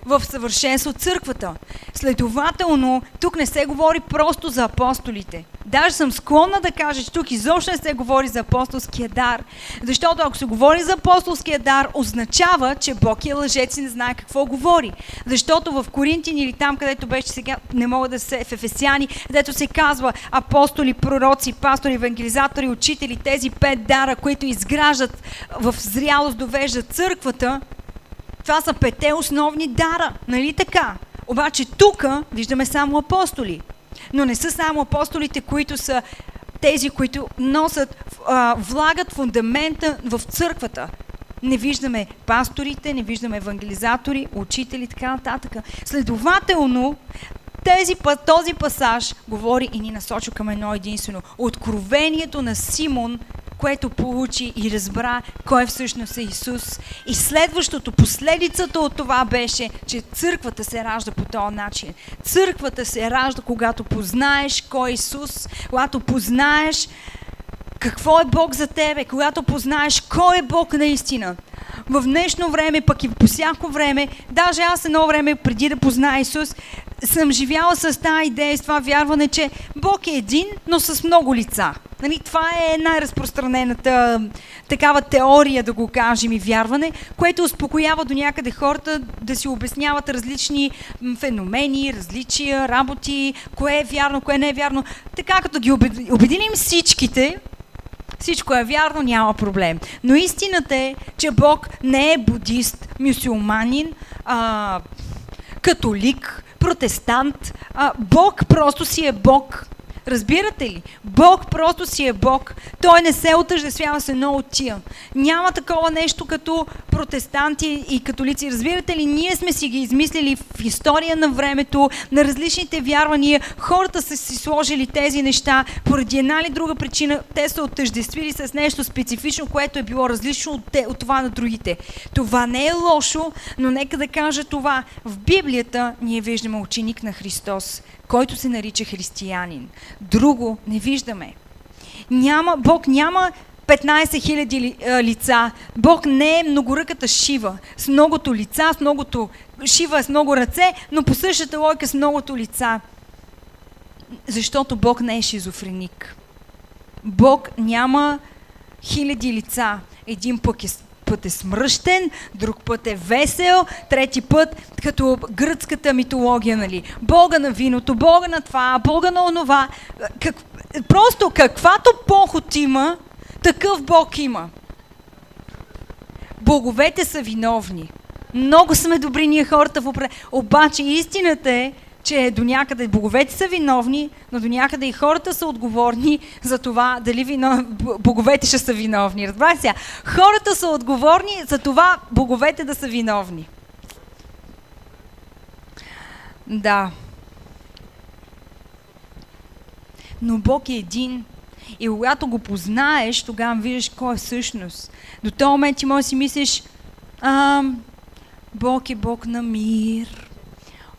в съвършенство църквата. Следователно, тук не се говори просто за апостолите. Даже съм склонна да кажа, че тук изобщо не се говори за апостолския дар. Защото ако се говори за апостолския дар, означава, че Бог е лъжец и не знае какво говори. Защото в Коринтин или там, където беше сега, не мога да се, в Ефесяни, където се казва апостоли, пророци, пастори, евангелизатори, учители, тези пет дара, които изграждат в зрялост, довеждат църквата, това са пете основни дара, нали така? Обаче тук виждаме само апостоли. Но не са само апостолите, които са тези, които носят, влагат фундамента в църквата. Не виждаме пасторите, не виждаме евангелизатори, учители, така нататък. Следователно, тези, този пасаж говори и ни насочва към едно единствено. Откровението на Симон което получи и разбра кой всъщност е Исус. И следващото, последицата от това беше, че църквата се ражда по този начин. Църквата се ражда, когато познаеш кой е Исус, когато познаеш какво е Бог за тебе, когато познаеш кой е Бог наистина. В днешно време, пък и по всяко време, даже аз едно време преди да позная Исус, съм живяла с тази идея, с това вярване, че Бог е един, но с много лица. Нали, това е най-разпространената такава теория, да го кажем, и вярване, което успокоява до някъде хората да си обясняват различни феномени, различия, работи, кое е вярно, кое не е вярно. Така като ги обединим всичките, всичко е вярно, няма проблем. Но истината е, че Бог не е будист, мюсюлманин, а, католик, протестант. А, Бог просто си е Бог. Разбирате ли? Бог просто си е Бог. Той не се отъждествява с едно от тия. Няма такова нещо като протестанти и католици. Разбирате ли? Ние сме си ги измислили в история на времето, на различните вярвания. Хората са си сложили тези неща поради една или друга причина. Те са отъждествили с нещо специфично, което е било различно от, те, от това на другите. Това не е лошо, но нека да кажа това. В Библията ние виждаме ученик на Христос който се нарича християнин. Друго не виждаме. Няма, Бог няма 15 хиляди лица. Бог не е многоръката Шива, с многото лица, с многото Шива с много ръце, но по същата логика с многото лица. Защото Бог не е шизофреник. Бог няма хиляди лица. Един пък е път е смръщен, друг път е весел, трети път, като гръцката митология, нали? Бога на виното, Бога на това, Бога на онова. Как, просто каквато поход има, такъв Бог има. Боговете са виновни. Много сме добри ние хората в определен. Обаче истината е, че до някъде боговете са виновни, но до някъде и хората са отговорни за това дали вино... боговете ще са виновни. Разбира се, хората са отговорни за това боговете да са виновни. Да. Но Бог е един. И когато го познаеш, тогава виждаш кой е всъщност. До този момент ти можеш да си мислиш, а, Бог е Бог на мир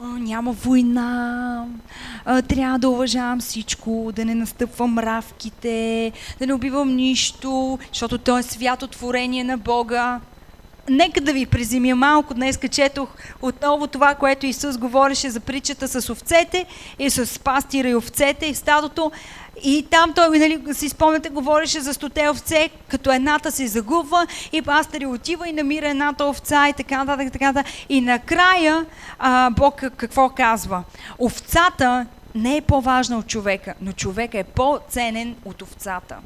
няма война, трябва да уважавам всичко, да не настъпвам мравките, да не убивам нищо, защото то е свято творение на Бога. Нека да ви приземя малко. Днес четох отново това, което Исус говореше за притчата с овцете и с пастира и овцете и стадото. И там той, нали, си спомняте, говореше за стоте овце, като едната се загубва и пастъри отива и намира едната овца и така нататък, така нататък. И накрая а, Бог какво казва? Овцата не е по-важна от човека, но човека е по-ценен от овцата.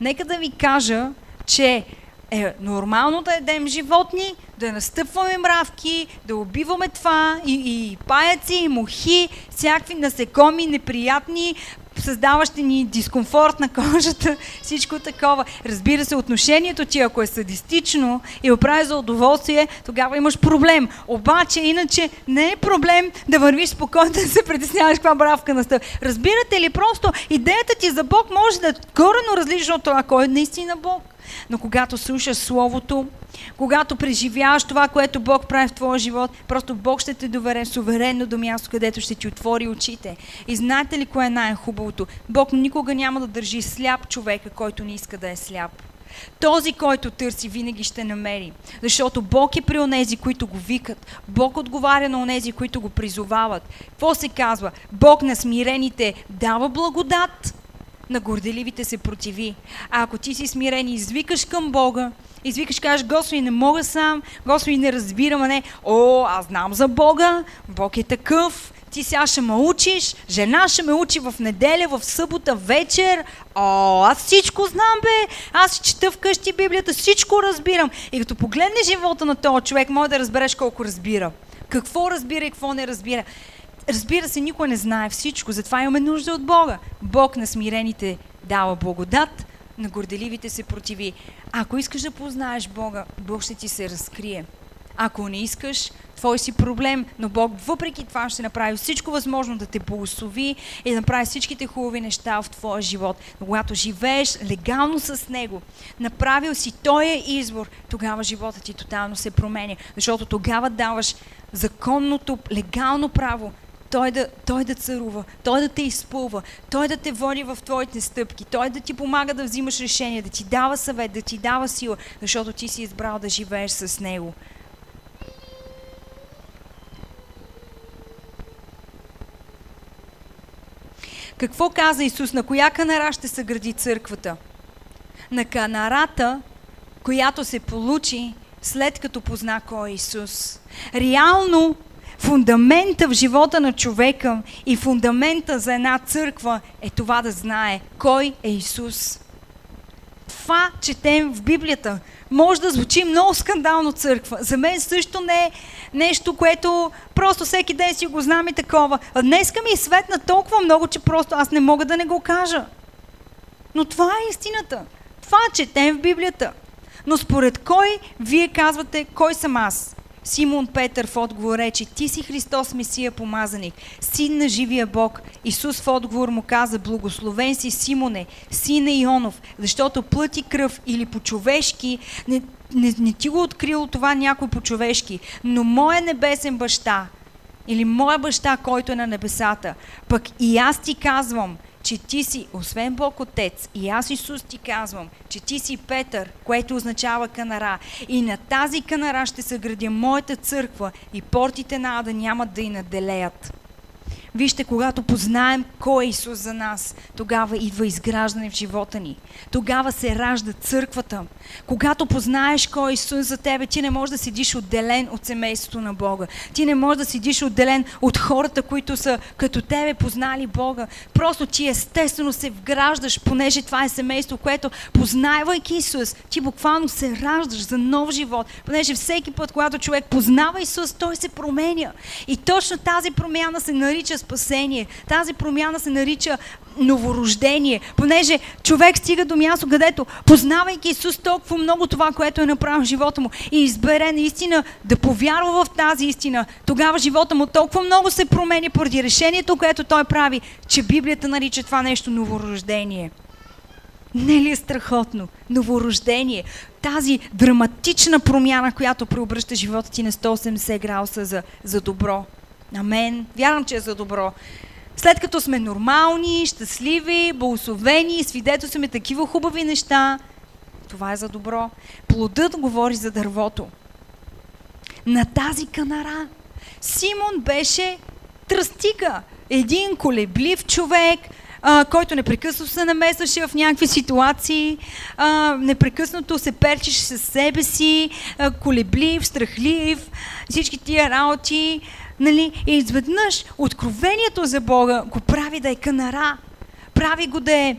Нека да ви кажа, че е нормално да едем животни, да настъпваме мравки, да убиваме това и, и паяци, и мухи, всякакви насекоми, неприятни, създаващи ни дискомфорт на кожата, всичко такова. Разбира се, отношението ти, ако е садистично и оправи за удоволствие, тогава имаш проблем. Обаче, иначе не е проблем да вървиш спокойно, да се притесняваш каква бравка настъпва. Разбирате ли, просто идеята ти за Бог може да е корено различна от това, кой е наистина Бог. Но когато слушаш Словото, когато преживяваш това, което Бог прави в твоя живот, просто Бог ще те довере суверенно до място, където ще ти отвори очите. И знаете ли кое е най-хубавото? Бог никога няма да държи сляп човека, който не иска да е сляп. Този, който търси, винаги ще намери. Защото Бог е при онези, които го викат. Бог отговаря на онези, които го призовават. Какво се казва? Бог на смирените дава благодат, на горделивите се противи. А ако ти си смирен и извикаш към Бога, извикаш, кажеш, Господи, не мога сам, Господи, не разбирам, а не, о, аз знам за Бога, Бог е такъв, ти сега ще ме учиш, жена ще ме учи в неделя, в събота вечер. О, аз всичко знам, бе. Аз чета вкъщи Библията, всичко разбирам. И като погледнеш живота на този човек, може да разбереш колко разбира. Какво разбира и какво не разбира. Разбира се, никой не знае всичко, затова имаме нужда от Бога. Бог на смирените дава благодат, на горделивите се противи. Ако искаш да познаеш Бога, Бог ще ти се разкрие. Ако не искаш, твой си проблем, но Бог въпреки това ще направи всичко възможно да те благослови и да направи всичките хубави неща в твоя живот. Но когато живееш легално с Него, направил си Той избор, тогава живота ти тотално се променя. Защото тогава даваш законното, легално право той да, той да царува, Той да те изпълва, Той да те води в твоите стъпки, Той да ти помага да взимаш решение, да ти дава съвет, да ти дава сила, защото ти си избрал да живееш с Него. Какво каза Исус? На коя канара ще се гради църквата? На канарата, която се получи след като позна кой е Исус. Реално фундамента в живота на човека и фундамента за една църква е това да знае кой е Исус. Това четем в Библията. Може да звучи много скандално църква. За мен също не е нещо, което просто всеки ден си го знам и такова. Днеска ми е светна толкова много, че просто аз не мога да не го кажа. Но това е истината. Това четем в Библията. Но според кой вие казвате, кой съм аз? Симон Петър в отговор рече, ти си Христос Месия помазаник, син на живия Бог. Исус в отговор му каза, благословен си Симоне, син на Ионов, защото плът и кръв или по-човешки не, не, не ти го открил това някой по-човешки, но моя небесен баща или моя баща, който е на небесата, пък и аз ти казвам – че ти си, освен Бог Отец, и аз Исус ти казвам, че ти си Петър, което означава канара. И на тази канара ще съградя моята църква и портите на Ада няма да и наделеят. Вижте, когато познаем кой е Исус за нас, тогава идва изграждане в живота ни. Тогава се ражда църквата. Когато познаеш кой е Исус за тебе, ти не можеш да седиш отделен от семейството на Бога. Ти не можеш да седиш отделен от хората, които са като тебе познали Бога. Просто ти естествено се вграждаш, понеже това е семейство, което познавайки Исус, ти буквално се раждаш за нов живот. Понеже всеки път, когато човек познава Исус, той се променя. И точно тази промяна се нарича спасение. Тази промяна се нарича новорождение, понеже човек стига до място, където, познавайки Исус толкова много това, което е направил в живота му и избере наистина да повярва в тази истина, тогава живота му толкова много се променя поради решението, което той прави, че Библията нарича това нещо новорождение. Не ли е страхотно? Новорождение. Тази драматична промяна, която преобръща живота ти на 180 градуса за, за добро. Амен. Вярвам, че е за добро. След като сме нормални, щастливи, благословени, свидетелстваме такива хубави неща, това е за добро. Плодът говори за дървото. На тази канара Симон беше тръстика. Един колеблив човек, а, който непрекъснато се намесваше в някакви ситуации, а, непрекъснато се перчеше със себе си, а, колеблив, страхлив, всички тия работи. Нали? И изведнъж откровението за Бога го прави да е канара, прави го да е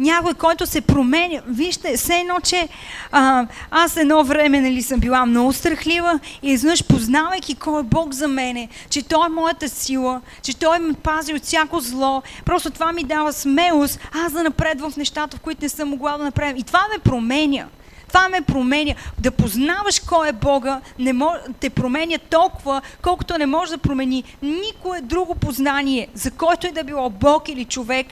Някой, който се променя. Вижте, все едно, че а, аз едно време нали, съм била много страхлива и изведнъж познавайки кой е Бог за мене, че Той е моята сила, че Той ме пази от всяко зло, просто това ми дава смелост аз да напредвам в нещата, в които не съм могла да направя. И това ме променя. Това ме променя. Да познаваш кой е Бога, не мож, те променя толкова, колкото не може да промени никое друго познание, за който и да било Бог или човек,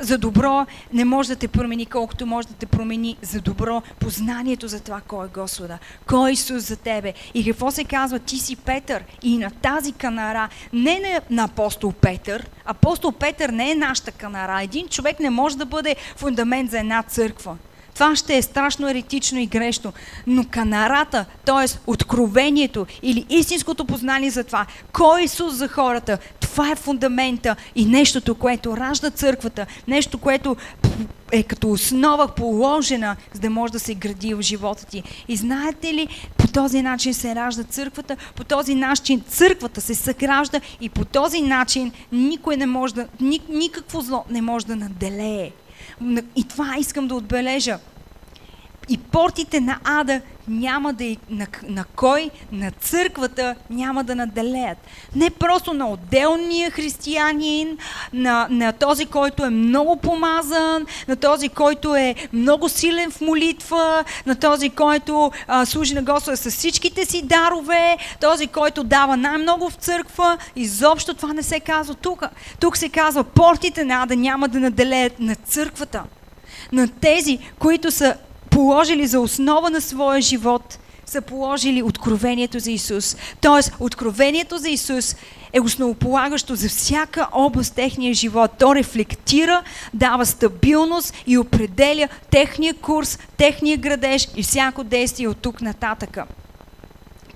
за добро не може да те промени, колкото може да те промени за добро познанието за това кой е Господа, кой е Исус за тебе. И какво се казва? Ти си Петър и на тази канара, не на, на апостол Петър, апостол Петър не е нашата канара. Един човек не може да бъде фундамент за една църква. Това ще е страшно еретично и грешно. Но канарата, т.е. откровението или истинското познание за това, кой е Исус за хората, това е фундамента и нещото, което ражда църквата, нещо, което е като основа положена, за да може да се гради в живота ти. И знаете ли, по този начин се ражда църквата, по този начин църквата се съгражда и по този начин никой не може да, никакво зло не може да наделее. И това искам да отбележа. И портите на ада няма да и на, на кой? На църквата няма да наделеят. Не просто на отделния християнин, на, на този, който е много помазан, на този, който е много силен в молитва, на този, който а, служи на Господа с всичките си дарове, този, който дава най-много в църква. Изобщо това не се казва тук. Тук се казва, портите на ада няма да наделеят на църквата на тези, които са положили за основа на своя живот, са положили откровението за Исус. Тоест, откровението за Исус е основополагащо за всяка област техния живот. То рефлектира, дава стабилност и определя техния курс, техния градеж и всяко действие от тук нататъка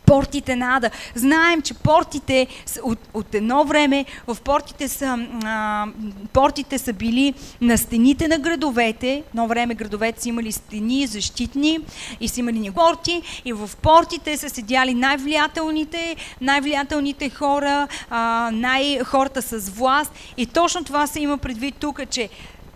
портите на Ада. Знаем, че портите от, от едно време в портите са, а, портите са били на стените на градовете. Едно време градовете са имали стени защитни и са имали порти и в портите са седяли най-влиятелните, най-влиятелните хора, а, най-хората с власт и точно това се има предвид тук, че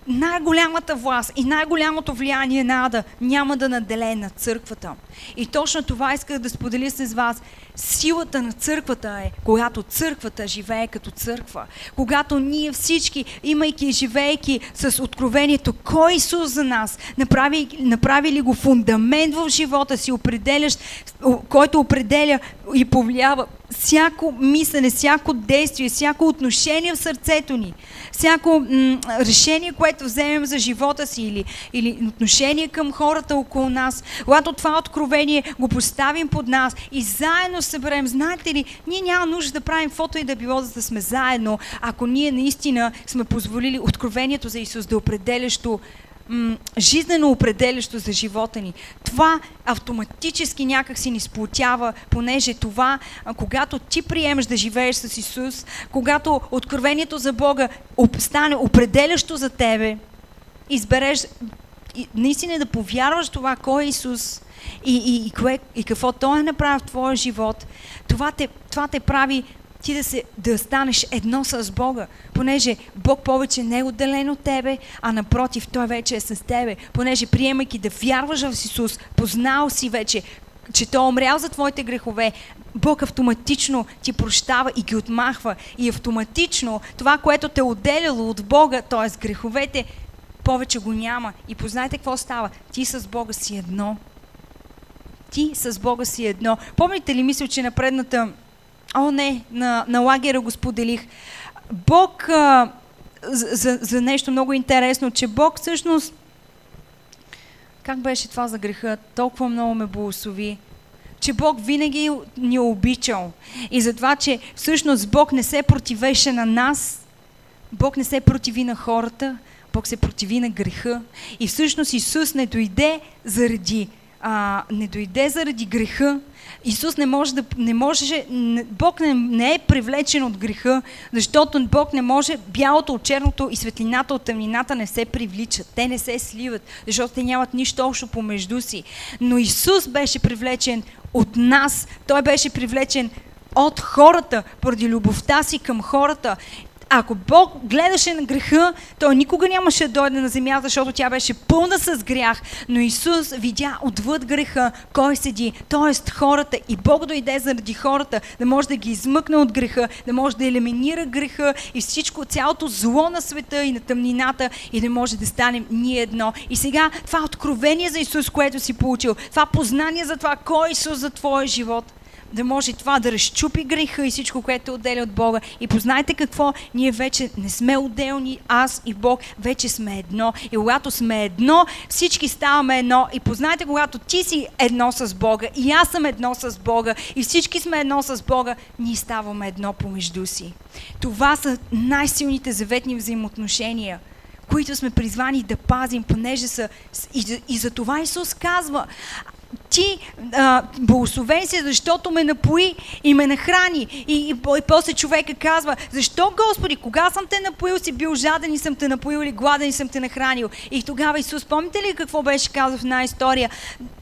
най-голямата власт и най-голямото влияние на Ада няма да наделее на църквата. И точно това исках да споделя с вас. Силата на църквата е, когато църквата живее като църква. Когато ние всички, имайки и живеейки с откровението, кой Исус за нас, направи, направи ли го фундамент в живота си, определящ, който определя и повлиява всяко мислене, всяко действие, всяко отношение в сърцето ни, всяко м- решение, което вземем за живота си или, или отношение към хората около нас, когато това откровение го поставим под нас и заедно съберем, знаете ли, ние няма нужда да правим фото и да било, за да сме заедно, ако ние наистина сме позволили откровението за Исус да определящо м- жизнено определящо за живота ни. Това автоматически някак си ни сплотява, понеже това, когато ти приемеш да живееш с Исус, когато откровението за Бога стане определящо за тебе, избереш наистина да повярваш това, кой е Исус и, и, и, кое, и какво Той е направил в твоя живот, това те, това те прави ти да, се, да станеш едно с Бога, понеже Бог повече не е отделен от тебе, а напротив, Той вече е с тебе, понеже приемайки да вярваш в Исус, познал си вече, че Той е умрял за твоите грехове, Бог автоматично ти прощава и ги отмахва. И автоматично това, което те е отделяло от Бога, т.е. греховете, повече го няма. И познайте какво става. Ти с Бога си едно. Ти с Бога си едно. Помните ли, мисля, че на предната О, не, на, на лагера го споделих. Бог, а, за, за нещо много интересно, че Бог всъщност, как беше това за греха, толкова много ме благослови, че Бог винаги ни е обичал. И за това, че всъщност Бог не се противеше на нас, Бог не се противи на хората, Бог се противи на греха. И всъщност Исус не дойде заради, а, не дойде заради греха, Исус не може да, не може, Бог не, не е привлечен от греха, защото Бог не може, бялото от черното и светлината от тъмнината не се привличат, те не се сливат, защото те нямат нищо общо помежду си. Но Исус беше привлечен от нас, Той беше привлечен от хората, поради любовта си към хората. Ако Бог гледаше на греха, той никога нямаше да дойде на земята, защото тя беше пълна с грях. Но Исус видя отвъд греха кой седи, т.е. хората. И Бог дойде заради хората, да може да ги измъкне от греха, да може да елиминира греха и всичко, цялото зло на света и на тъмнината и да може да станем ние едно. И сега това откровение за Исус, което си получил, това познание за това кой е Исус за твоя живот – да може това да разчупи греха и всичко, което е отделя от Бога. И познайте какво, ние вече не сме отделни, аз и Бог вече сме едно. И когато сме едно, всички ставаме едно. И познайте, когато ти си едно с Бога и аз съм едно с Бога и всички сме едно с Бога, ние ставаме едно помежду си. Това са най-силните заветни взаимоотношения които сме призвани да пазим, понеже са... И, и за това Исус казва, ти а, благословен си, защото ме напои и ме нахрани. И, и, и после човека казва, защо Господи, кога съм те напоил, си бил жаден и съм те напоил или гладен и съм те нахранил. И тогава Исус, помните ли какво беше казал в една история?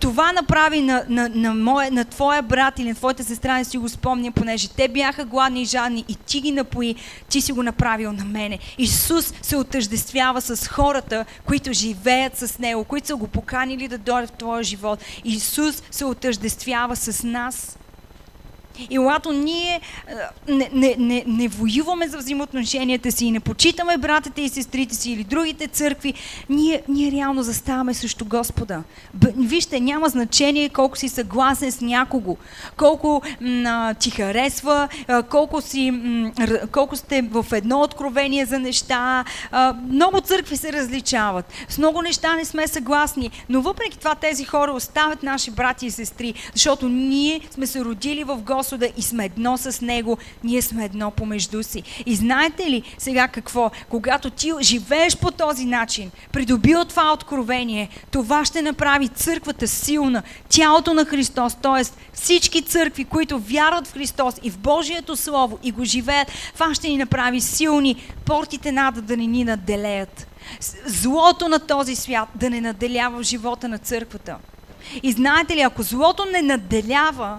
Това направи на, на, на, моя, на твоя брат или на твоята сестра, не си го спомня, понеже те бяха гладни и жадни и ти ги напои, ти си го направил на мене. Исус се отъждествява с хората, които живеят с Него, които са го поканили да дойдат в твоя живот. Исус Исус се отъждествява с нас. И когато ние не, не, не, не воюваме за взаимоотношенията си и не почитаме братите и сестрите си или другите църкви, ние, ние реално заставаме срещу Господа. Вижте, няма значение колко си съгласен с някого, колко м, ти харесва, колко, си, м, колко сте в едно откровение за неща. Много църкви се различават. С много неща не сме съгласни, но въпреки това тези хора оставят наши брати и сестри, защото ние сме се родили в Господа Господа и сме едно с Него, ние сме едно помежду си. И знаете ли сега какво? Когато ти живееш по този начин, придобил това откровение, това ще направи църквата силна, тялото на Христос, т.е. всички църкви, които вярват в Христос и в Божието Слово и го живеят, това ще ни направи силни, портите нада да не ни наделеят. Злото на този свят да не наделява в живота на църквата. И знаете ли, ако злото не наделява,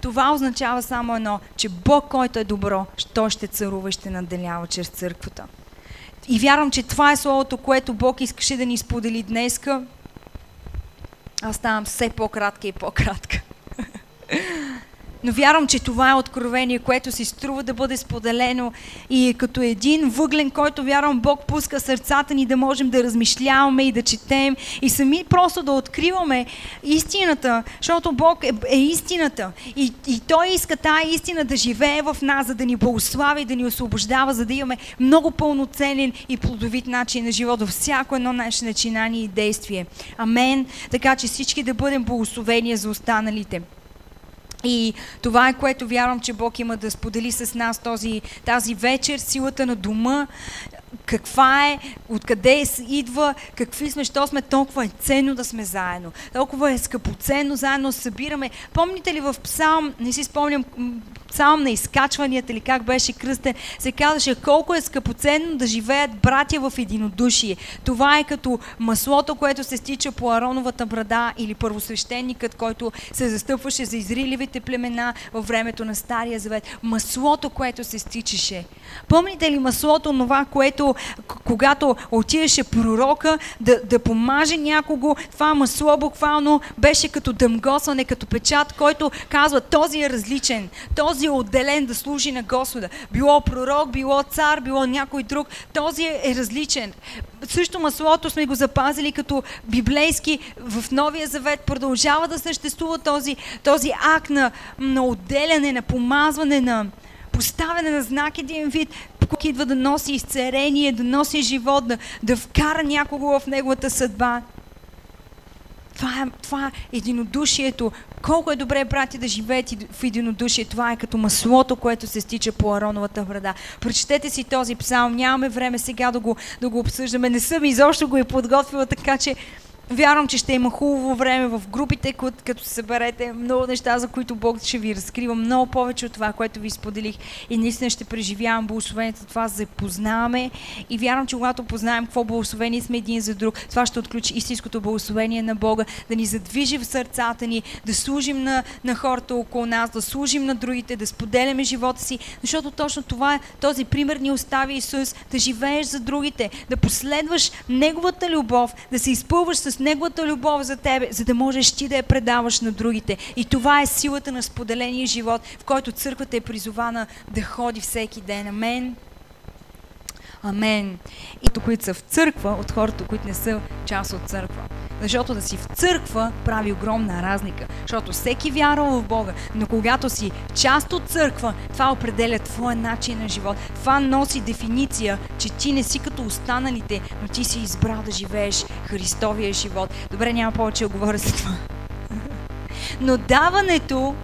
това означава само едно, че Бог, който е добро, той ще царува и ще наделява чрез църквата. И вярвам, че това е словото, което Бог искаше да ни сподели днеска. Аз ставам все по-кратка и по-кратка. Но вярвам, че това е откровение, което си струва да бъде споделено и е като един въглен, който вярвам Бог пуска сърцата ни да можем да размишляваме и да четем и сами просто да откриваме истината, защото Бог е, е истината и, и Той иска тая истина да живее в нас, за да ни благослави, да ни освобождава, за да имаме много пълноценен и плодовит начин на живота във всяко едно наше начинание и действие. Амен. Така че всички да бъдем благословения за останалите. И това е което вярвам, че Бог има да сподели с нас този, тази вечер, силата на дома, каква е, откъде идва, какви сме, що сме, толкова е ценно да сме заедно. Толкова е скъпоценно, заедно събираме. Помните ли в псалм, не си спомням, псалм на изкачванията или как беше кръстен, се казваше колко е скъпоценно да живеят братя в единодушие. Това е като маслото, което се стича по Ароновата брада или първосвещеникът, който се застъпваше за изриливите племена във времето на Стария Завет. Маслото, което се стичаше. Помните ли маслото, това, което когато отиваше пророка да, да помаже някого, това масло буквално беше като дъмгосване, като печат, който казва, този е различен, този е отделен да служи на Господа. Било пророк, било цар, било някой друг, този е, е различен. Също маслото сме го запазили като библейски в Новия Завет. Продължава да съществува този, този акт на, на отделяне, на помазване, на, поставяне на знак един вид, който идва да носи изцерение, да носи живот, да, да вкара някого в неговата съдба. Това е, това е единодушието. Колко е добре, брати, да живеете в единодушие. Това е като маслото, което се стича по Ароновата врата. Прочетете си този псалм. Нямаме време сега да го, да го обсъждаме. Не съм изобщо го и подготвила, така че Вярвам, че ще има хубаво време в групите, като, се съберете. Много неща, за които Бог ще ви разкрива. Много повече от това, което ви споделих. И наистина ще преживявам благословението това, за да познаваме. И вярвам, че когато познаем какво благословение сме един за друг, това ще отключи истинското благословение на Бога, да ни задвижи в сърцата ни, да служим на, на хората около нас, да служим на другите, да споделяме живота си. Защото точно това е, този пример ни остави Исус, да живееш за другите, да последваш Неговата любов, да се изпълваш с Неговата любов за тебе, за да можеш ти да я предаваш на другите. И това е силата на споделения живот, в който църквата е призована да ходи всеки ден. Амен. Амен. И то, които са в църква, от хората, които не са част от църква. Защото да си в църква прави огромна разлика. Защото всеки вярва в Бога, но когато си част от църква, това определя твоя начин на живот. Това носи дефиниция, че ти не си като останалите, но ти си избрал да живееш Христовия живот. Добре, няма повече да говоря за това. Но даването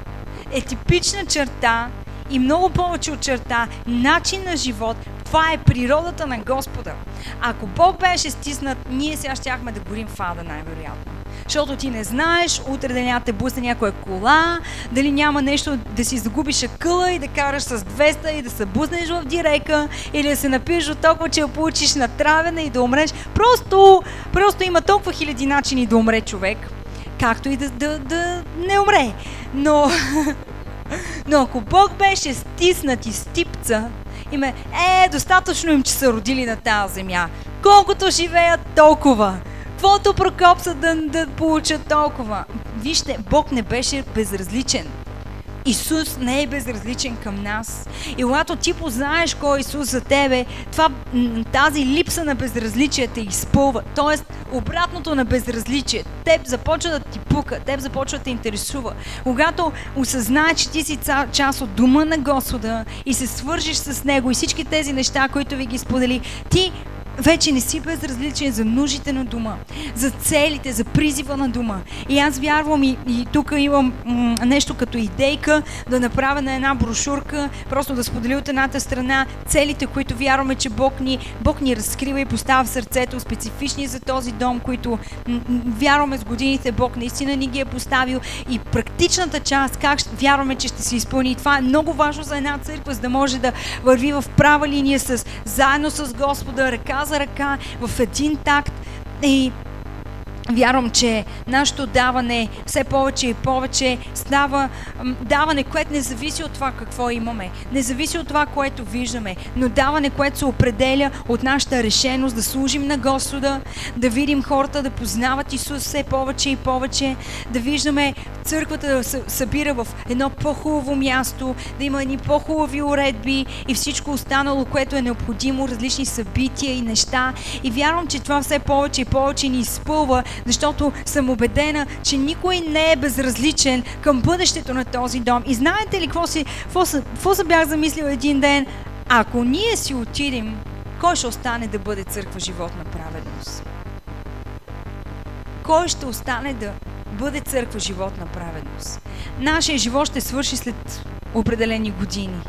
е типична черта и много повече от черта, начин на живот, това е природата на Господа. Ако Бог беше стиснат, ние сега щяхме да горим в ада, най-вероятно. Защото ти не знаеш, утре да няма те бусне някоя кола, дали няма нещо да си загубиш акъла и да караш с 200 и да се буснеш в дирека, или да се напиеш от толкова, че я получиш натравена и да умреш. Просто, просто има толкова хиляди начини да умре човек, както и да, да, да не умре. Но, но ако Бог беше стиснат и стипца, им е, е, достатъчно им, че са родили на тази земя. Колкото живеят, толкова. Каквото прокопсат да, да получат толкова. Вижте, Бог не беше безразличен. Исус не е безразличен към нас. И когато ти познаеш кой е Исус за тебе, това, тази липса на безразличие те изпълва. Тоест, обратното на безразличие. Теб започва да ти пука, теб започва да те интересува. Когато осъзнаеш, че ти си част от дума на Господа и се свържиш с Него и всички тези неща, които ви ги сподели, ти вече не си безразличен за нуждите на дума, за целите, за призива на дума. И аз вярвам и, и тук имам м- нещо като идейка да направя на една брошурка, просто да споделя от едната страна целите, които вярваме, че Бог ни, Бог ни разкрива и поставя в сърцето, специфични за този дом, които м- вярваме с годините, Бог наистина ни ги е поставил и практичната част, как вярваме, че ще се изпълни. И това е много важно за една църква, за да може да върви в права линия с, заедно с Господа, ръка за ръка, в един такт. И Вярвам, че нашето даване все повече и повече става даване, което не зависи от това какво имаме, не зависи от това, което виждаме, но даване, което се определя от нашата решеност да служим на Господа, да видим хората да познават Исус все повече и повече, да виждаме църквата да се събира в едно по-хубаво място, да има едни по-хубави уредби и всичко останало, което е необходимо, различни събития и неща. И вярвам, че това все повече и повече ни изпълва защото съм убедена, че никой не е безразличен към бъдещето на този дом. И знаете ли какво си, какво, какво се бях замислил един ден? Ако ние си отидем, кой ще остане да бъде църква живот на праведност? Кой ще остане да бъде църква живот на праведност? Нашия живот ще свърши след определени години.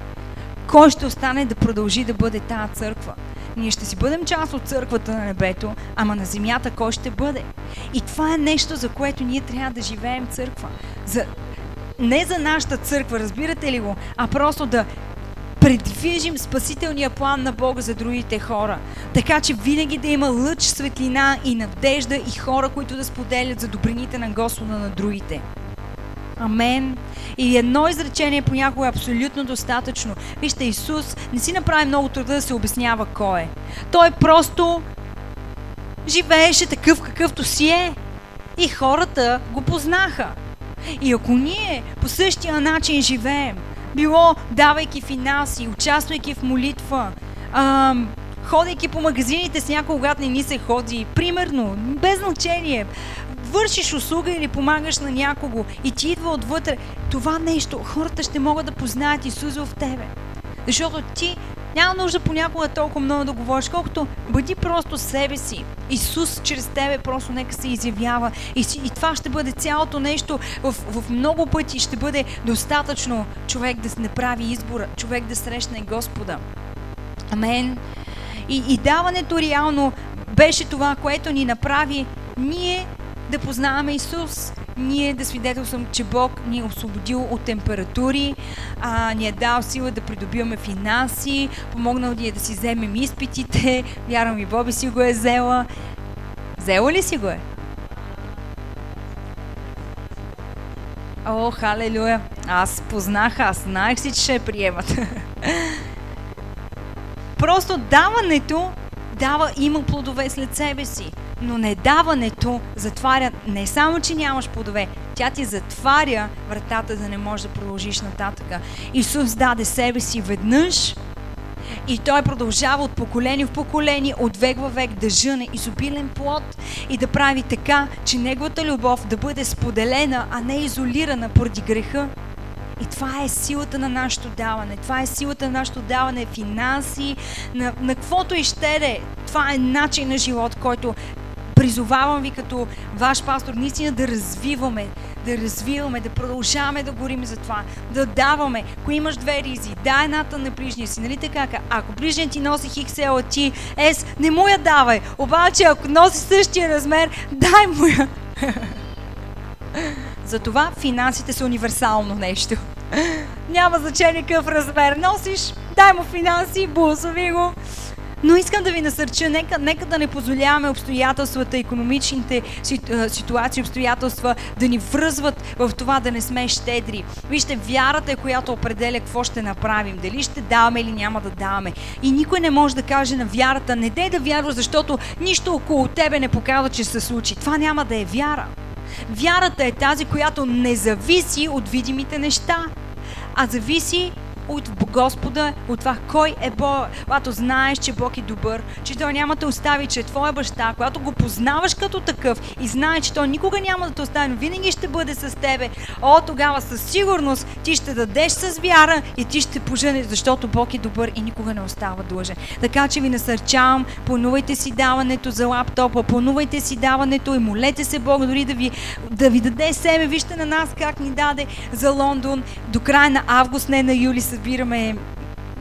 Кой ще остане да продължи да бъде тази църква? Ние ще си бъдем част от църквата на небето, ама на земята кой ще бъде? И това е нещо, за което ние трябва да живеем църква. За, не за нашата църква, разбирате ли го, а просто да предвижим спасителния план на Бога за другите хора. Така че винаги да има лъч, светлина и надежда и хора, които да споделят за добрините на Господа на другите. Амен. И едно изречение понякога е абсолютно достатъчно. Вижте, Исус не си направи много труда да се обяснява кой е. Той просто живееше такъв какъвто си е. И хората го познаха. И ако ние по същия начин живеем, било давайки финанси, участвайки в молитва, ам, ходейки по магазините с някой, когато не ни се ходи, примерно, без значение, вършиш услуга или помагаш на някого и ти идва отвътре, това нещо, хората ще могат да познаят Исус в тебе. Защото ти няма нужда понякога толкова много да говориш, колкото бъди просто себе си. Исус чрез тебе просто нека се изявява. И, и това ще бъде цялото нещо в, в много пъти ще бъде достатъчно човек да направи избора, човек да срещне Господа. Амен. И, и даването реално беше това, което ни направи ние да познаваме Исус, ние да свидетелствам, че Бог ни е освободил от температури, а, ни е дал сила да придобиваме финанси, помогнал ни е да си вземем изпитите, вярвам и Боби си го е взела. Взела ли си го е? О, халелуя! Аз познах, аз знаех си, че ще приемат. Просто даването дава, има плодове след себе си. Но не даването затваря не само, че нямаш плодове, тя ти затваря вратата да не можеш да продължиш нататъка. Исус даде себе си веднъж и той продължава от поколение в поколение, от век във век да жъне изобилен плод и да прави така, че неговата любов да бъде споделена, а не изолирана поради греха. И това е силата на нашето даване. Това е силата на нашето даване, финанси, на, на каквото и ще е. Това е начин на живот, който призовавам ви като ваш пастор наистина да развиваме, да развиваме, да продължаваме да горим за това, да даваме. Ако имаш две ризи, дай едната на ближния си, нали така? Ако ближният ти носи XL, ти S, не му я давай. Обаче, ако носи същия размер, дай му я. Затова финансите са универсално нещо. Няма значение какъв размер носиш, дай му финанси, бусови го. Но искам да ви насърча, нека, нека да не позволяваме обстоятелствата, економичните ситуации, обстоятелства да ни връзват в това да не сме щедри. Вижте, вярата е която определя какво ще направим, дали ще даваме или няма да даваме. И никой не може да каже на вярата, не дей да вярваш, защото нищо около тебе не показва, че се случи. Това няма да е вяра. Вярата е тази, която не зависи от видимите неща, а зависи от Господа, от това кой е Бог. Когато знаеш, че Бог е добър, че Той няма да остави, че е Твоя баща, когато го познаваш като такъв и знаеш, че Той никога няма да те остави, но винаги ще бъде с тебе, о, тогава със сигурност ти ще дадеш с вяра и ти ще поженеш, защото Бог е добър и никога не остава длъжен. Така че ви насърчавам, планувайте си даването за лаптопа, планувайте си даването и молете се Бог дори да ви, да ви даде себе. Вижте на нас как ни даде за Лондон до края на август, не на юли събираме.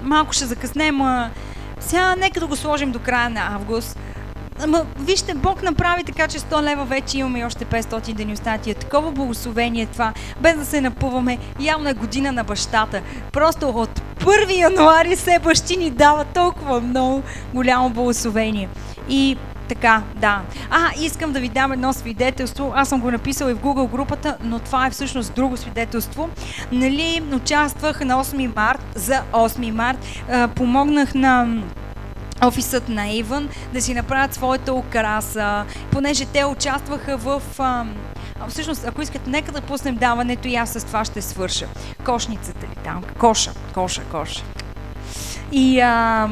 Малко ще закъснем, а сега нека да го сложим до края на август. Ама, вижте, Бог направи така, че 100 лева вече имаме и още 500 да ни оставят. И е такова благословение това, без да се напъваме. Е година на бащата. Просто от 1 януари все бащи ни дават толкова много голямо благословение. И така, да. А, искам да ви дам едно свидетелство. Аз съм го написала и в Google групата, но това е всъщност друго свидетелство. Нали, участвах на 8 март, за 8 март, помогнах на офисът на Иван да си направят своята украса, понеже те участваха в... Всъщност, ако искате, нека да пуснем даването и аз с това ще свърша. Кошницата ли там? Коша, коша, коша. И а,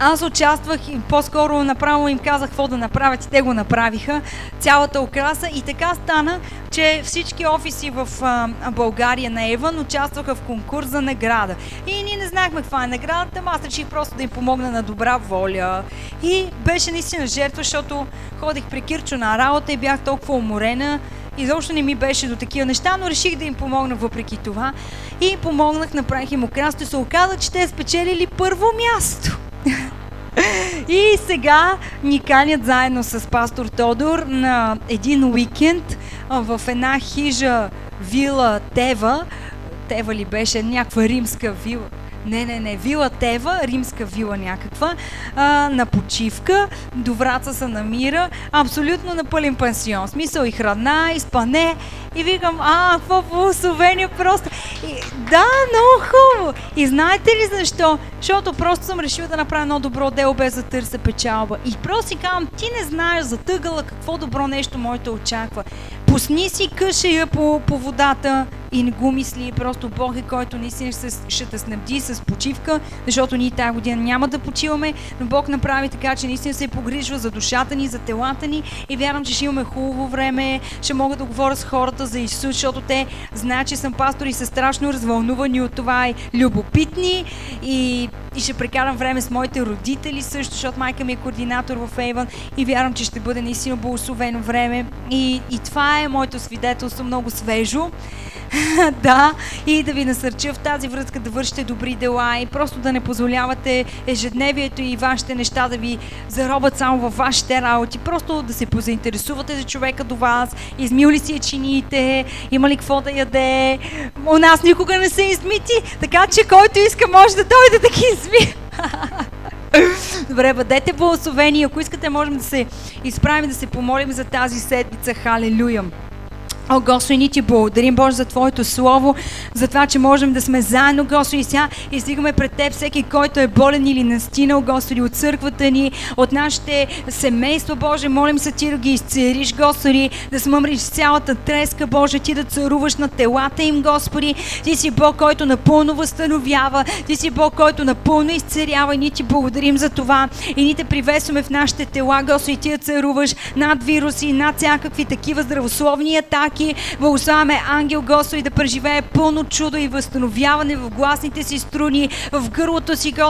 аз участвах и по-скоро направо им казах какво да направят и те го направиха, цялата окраса и така стана, че всички офиси в а, България на Еван участваха в конкурс за награда. И ние не знаехме каква е наградата, аз реших просто да им помогна на добра воля. И беше наистина жертва, защото ходих при Кирчо на работа и бях толкова уморена, изобщо не ми беше до такива неща, но реших да им помогна въпреки това. И помогнах, направих им окрасто и се оказа, че те спечелили първо място. И сега ни канят заедно с пастор Тодор на един уикенд в една хижа вила Тева. Тева ли беше? Някаква римска вила не, не, не. Вила Тева, римска вила някаква, а, на почивка, до Враца се намира, абсолютно на пълен пансион. Смисъл и храна, и спане. И викам, а, какво благословение просто. И, да, много хубаво. И знаете ли защо? Защото просто съм решила да направя едно добро дело без да търся печалба. И просто си казвам, ти не знаеш за тъгъла какво добро нещо може очаква. Пусни си къша по, по водата и не го мисли. Просто Бог е, който наистина ще, ще те снабди с почивка, защото ние тази година няма да почиваме, но Бог направи така, че наистина се погрижва за душата ни, за телата ни и вярвам, че ще имаме хубаво време, ще мога да говоря с хората за Исус, защото те знаят, че съм пастор и са страшно развълнувани от това и любопитни и, и ще прекарам време с моите родители също, защото майка ми е координатор в Ейван и вярвам, че ще бъде наистина благословено време и, и това е моето свидетелство много свежо. да, и да ви насърча в тази връзка да вършите добри дела и просто да не позволявате ежедневието и вашите неща да ви заробят само във вашите работи. Просто да се позаинтересувате за човека до вас, измил ли си е чиниите, има ли какво да яде. У нас никога не са измити, така че който иска може да дойде да ги изми. Добре, бъдете благословени. Ако искате, можем да се изправим да се помолим за тази седмица. Халелуя! О, Господи, ни ти благодарим, Боже, за Твоето Слово, за това, че можем да сме заедно, Господи, сега и стигаме пред Теб всеки, който е болен или настинал, Господи, от църквата ни, от нашите семейства, Боже, молим се Ти да ги изцериш, Господи, да смъмриш цялата треска, Боже, Ти да царуваш на телата им, Господи. Ти си Бог, който напълно възстановява, Ти си Бог, който напълно изцерява и ние Ти благодарим за това. И ние Те приветстваме в нашите тела, Господи, Ти да царуваш над вируси, над всякакви такива здравословни атаки, атаки. Благославяме ангел Господи да преживее пълно чудо и възстановяване в гласните си струни, в гърлото си, Господи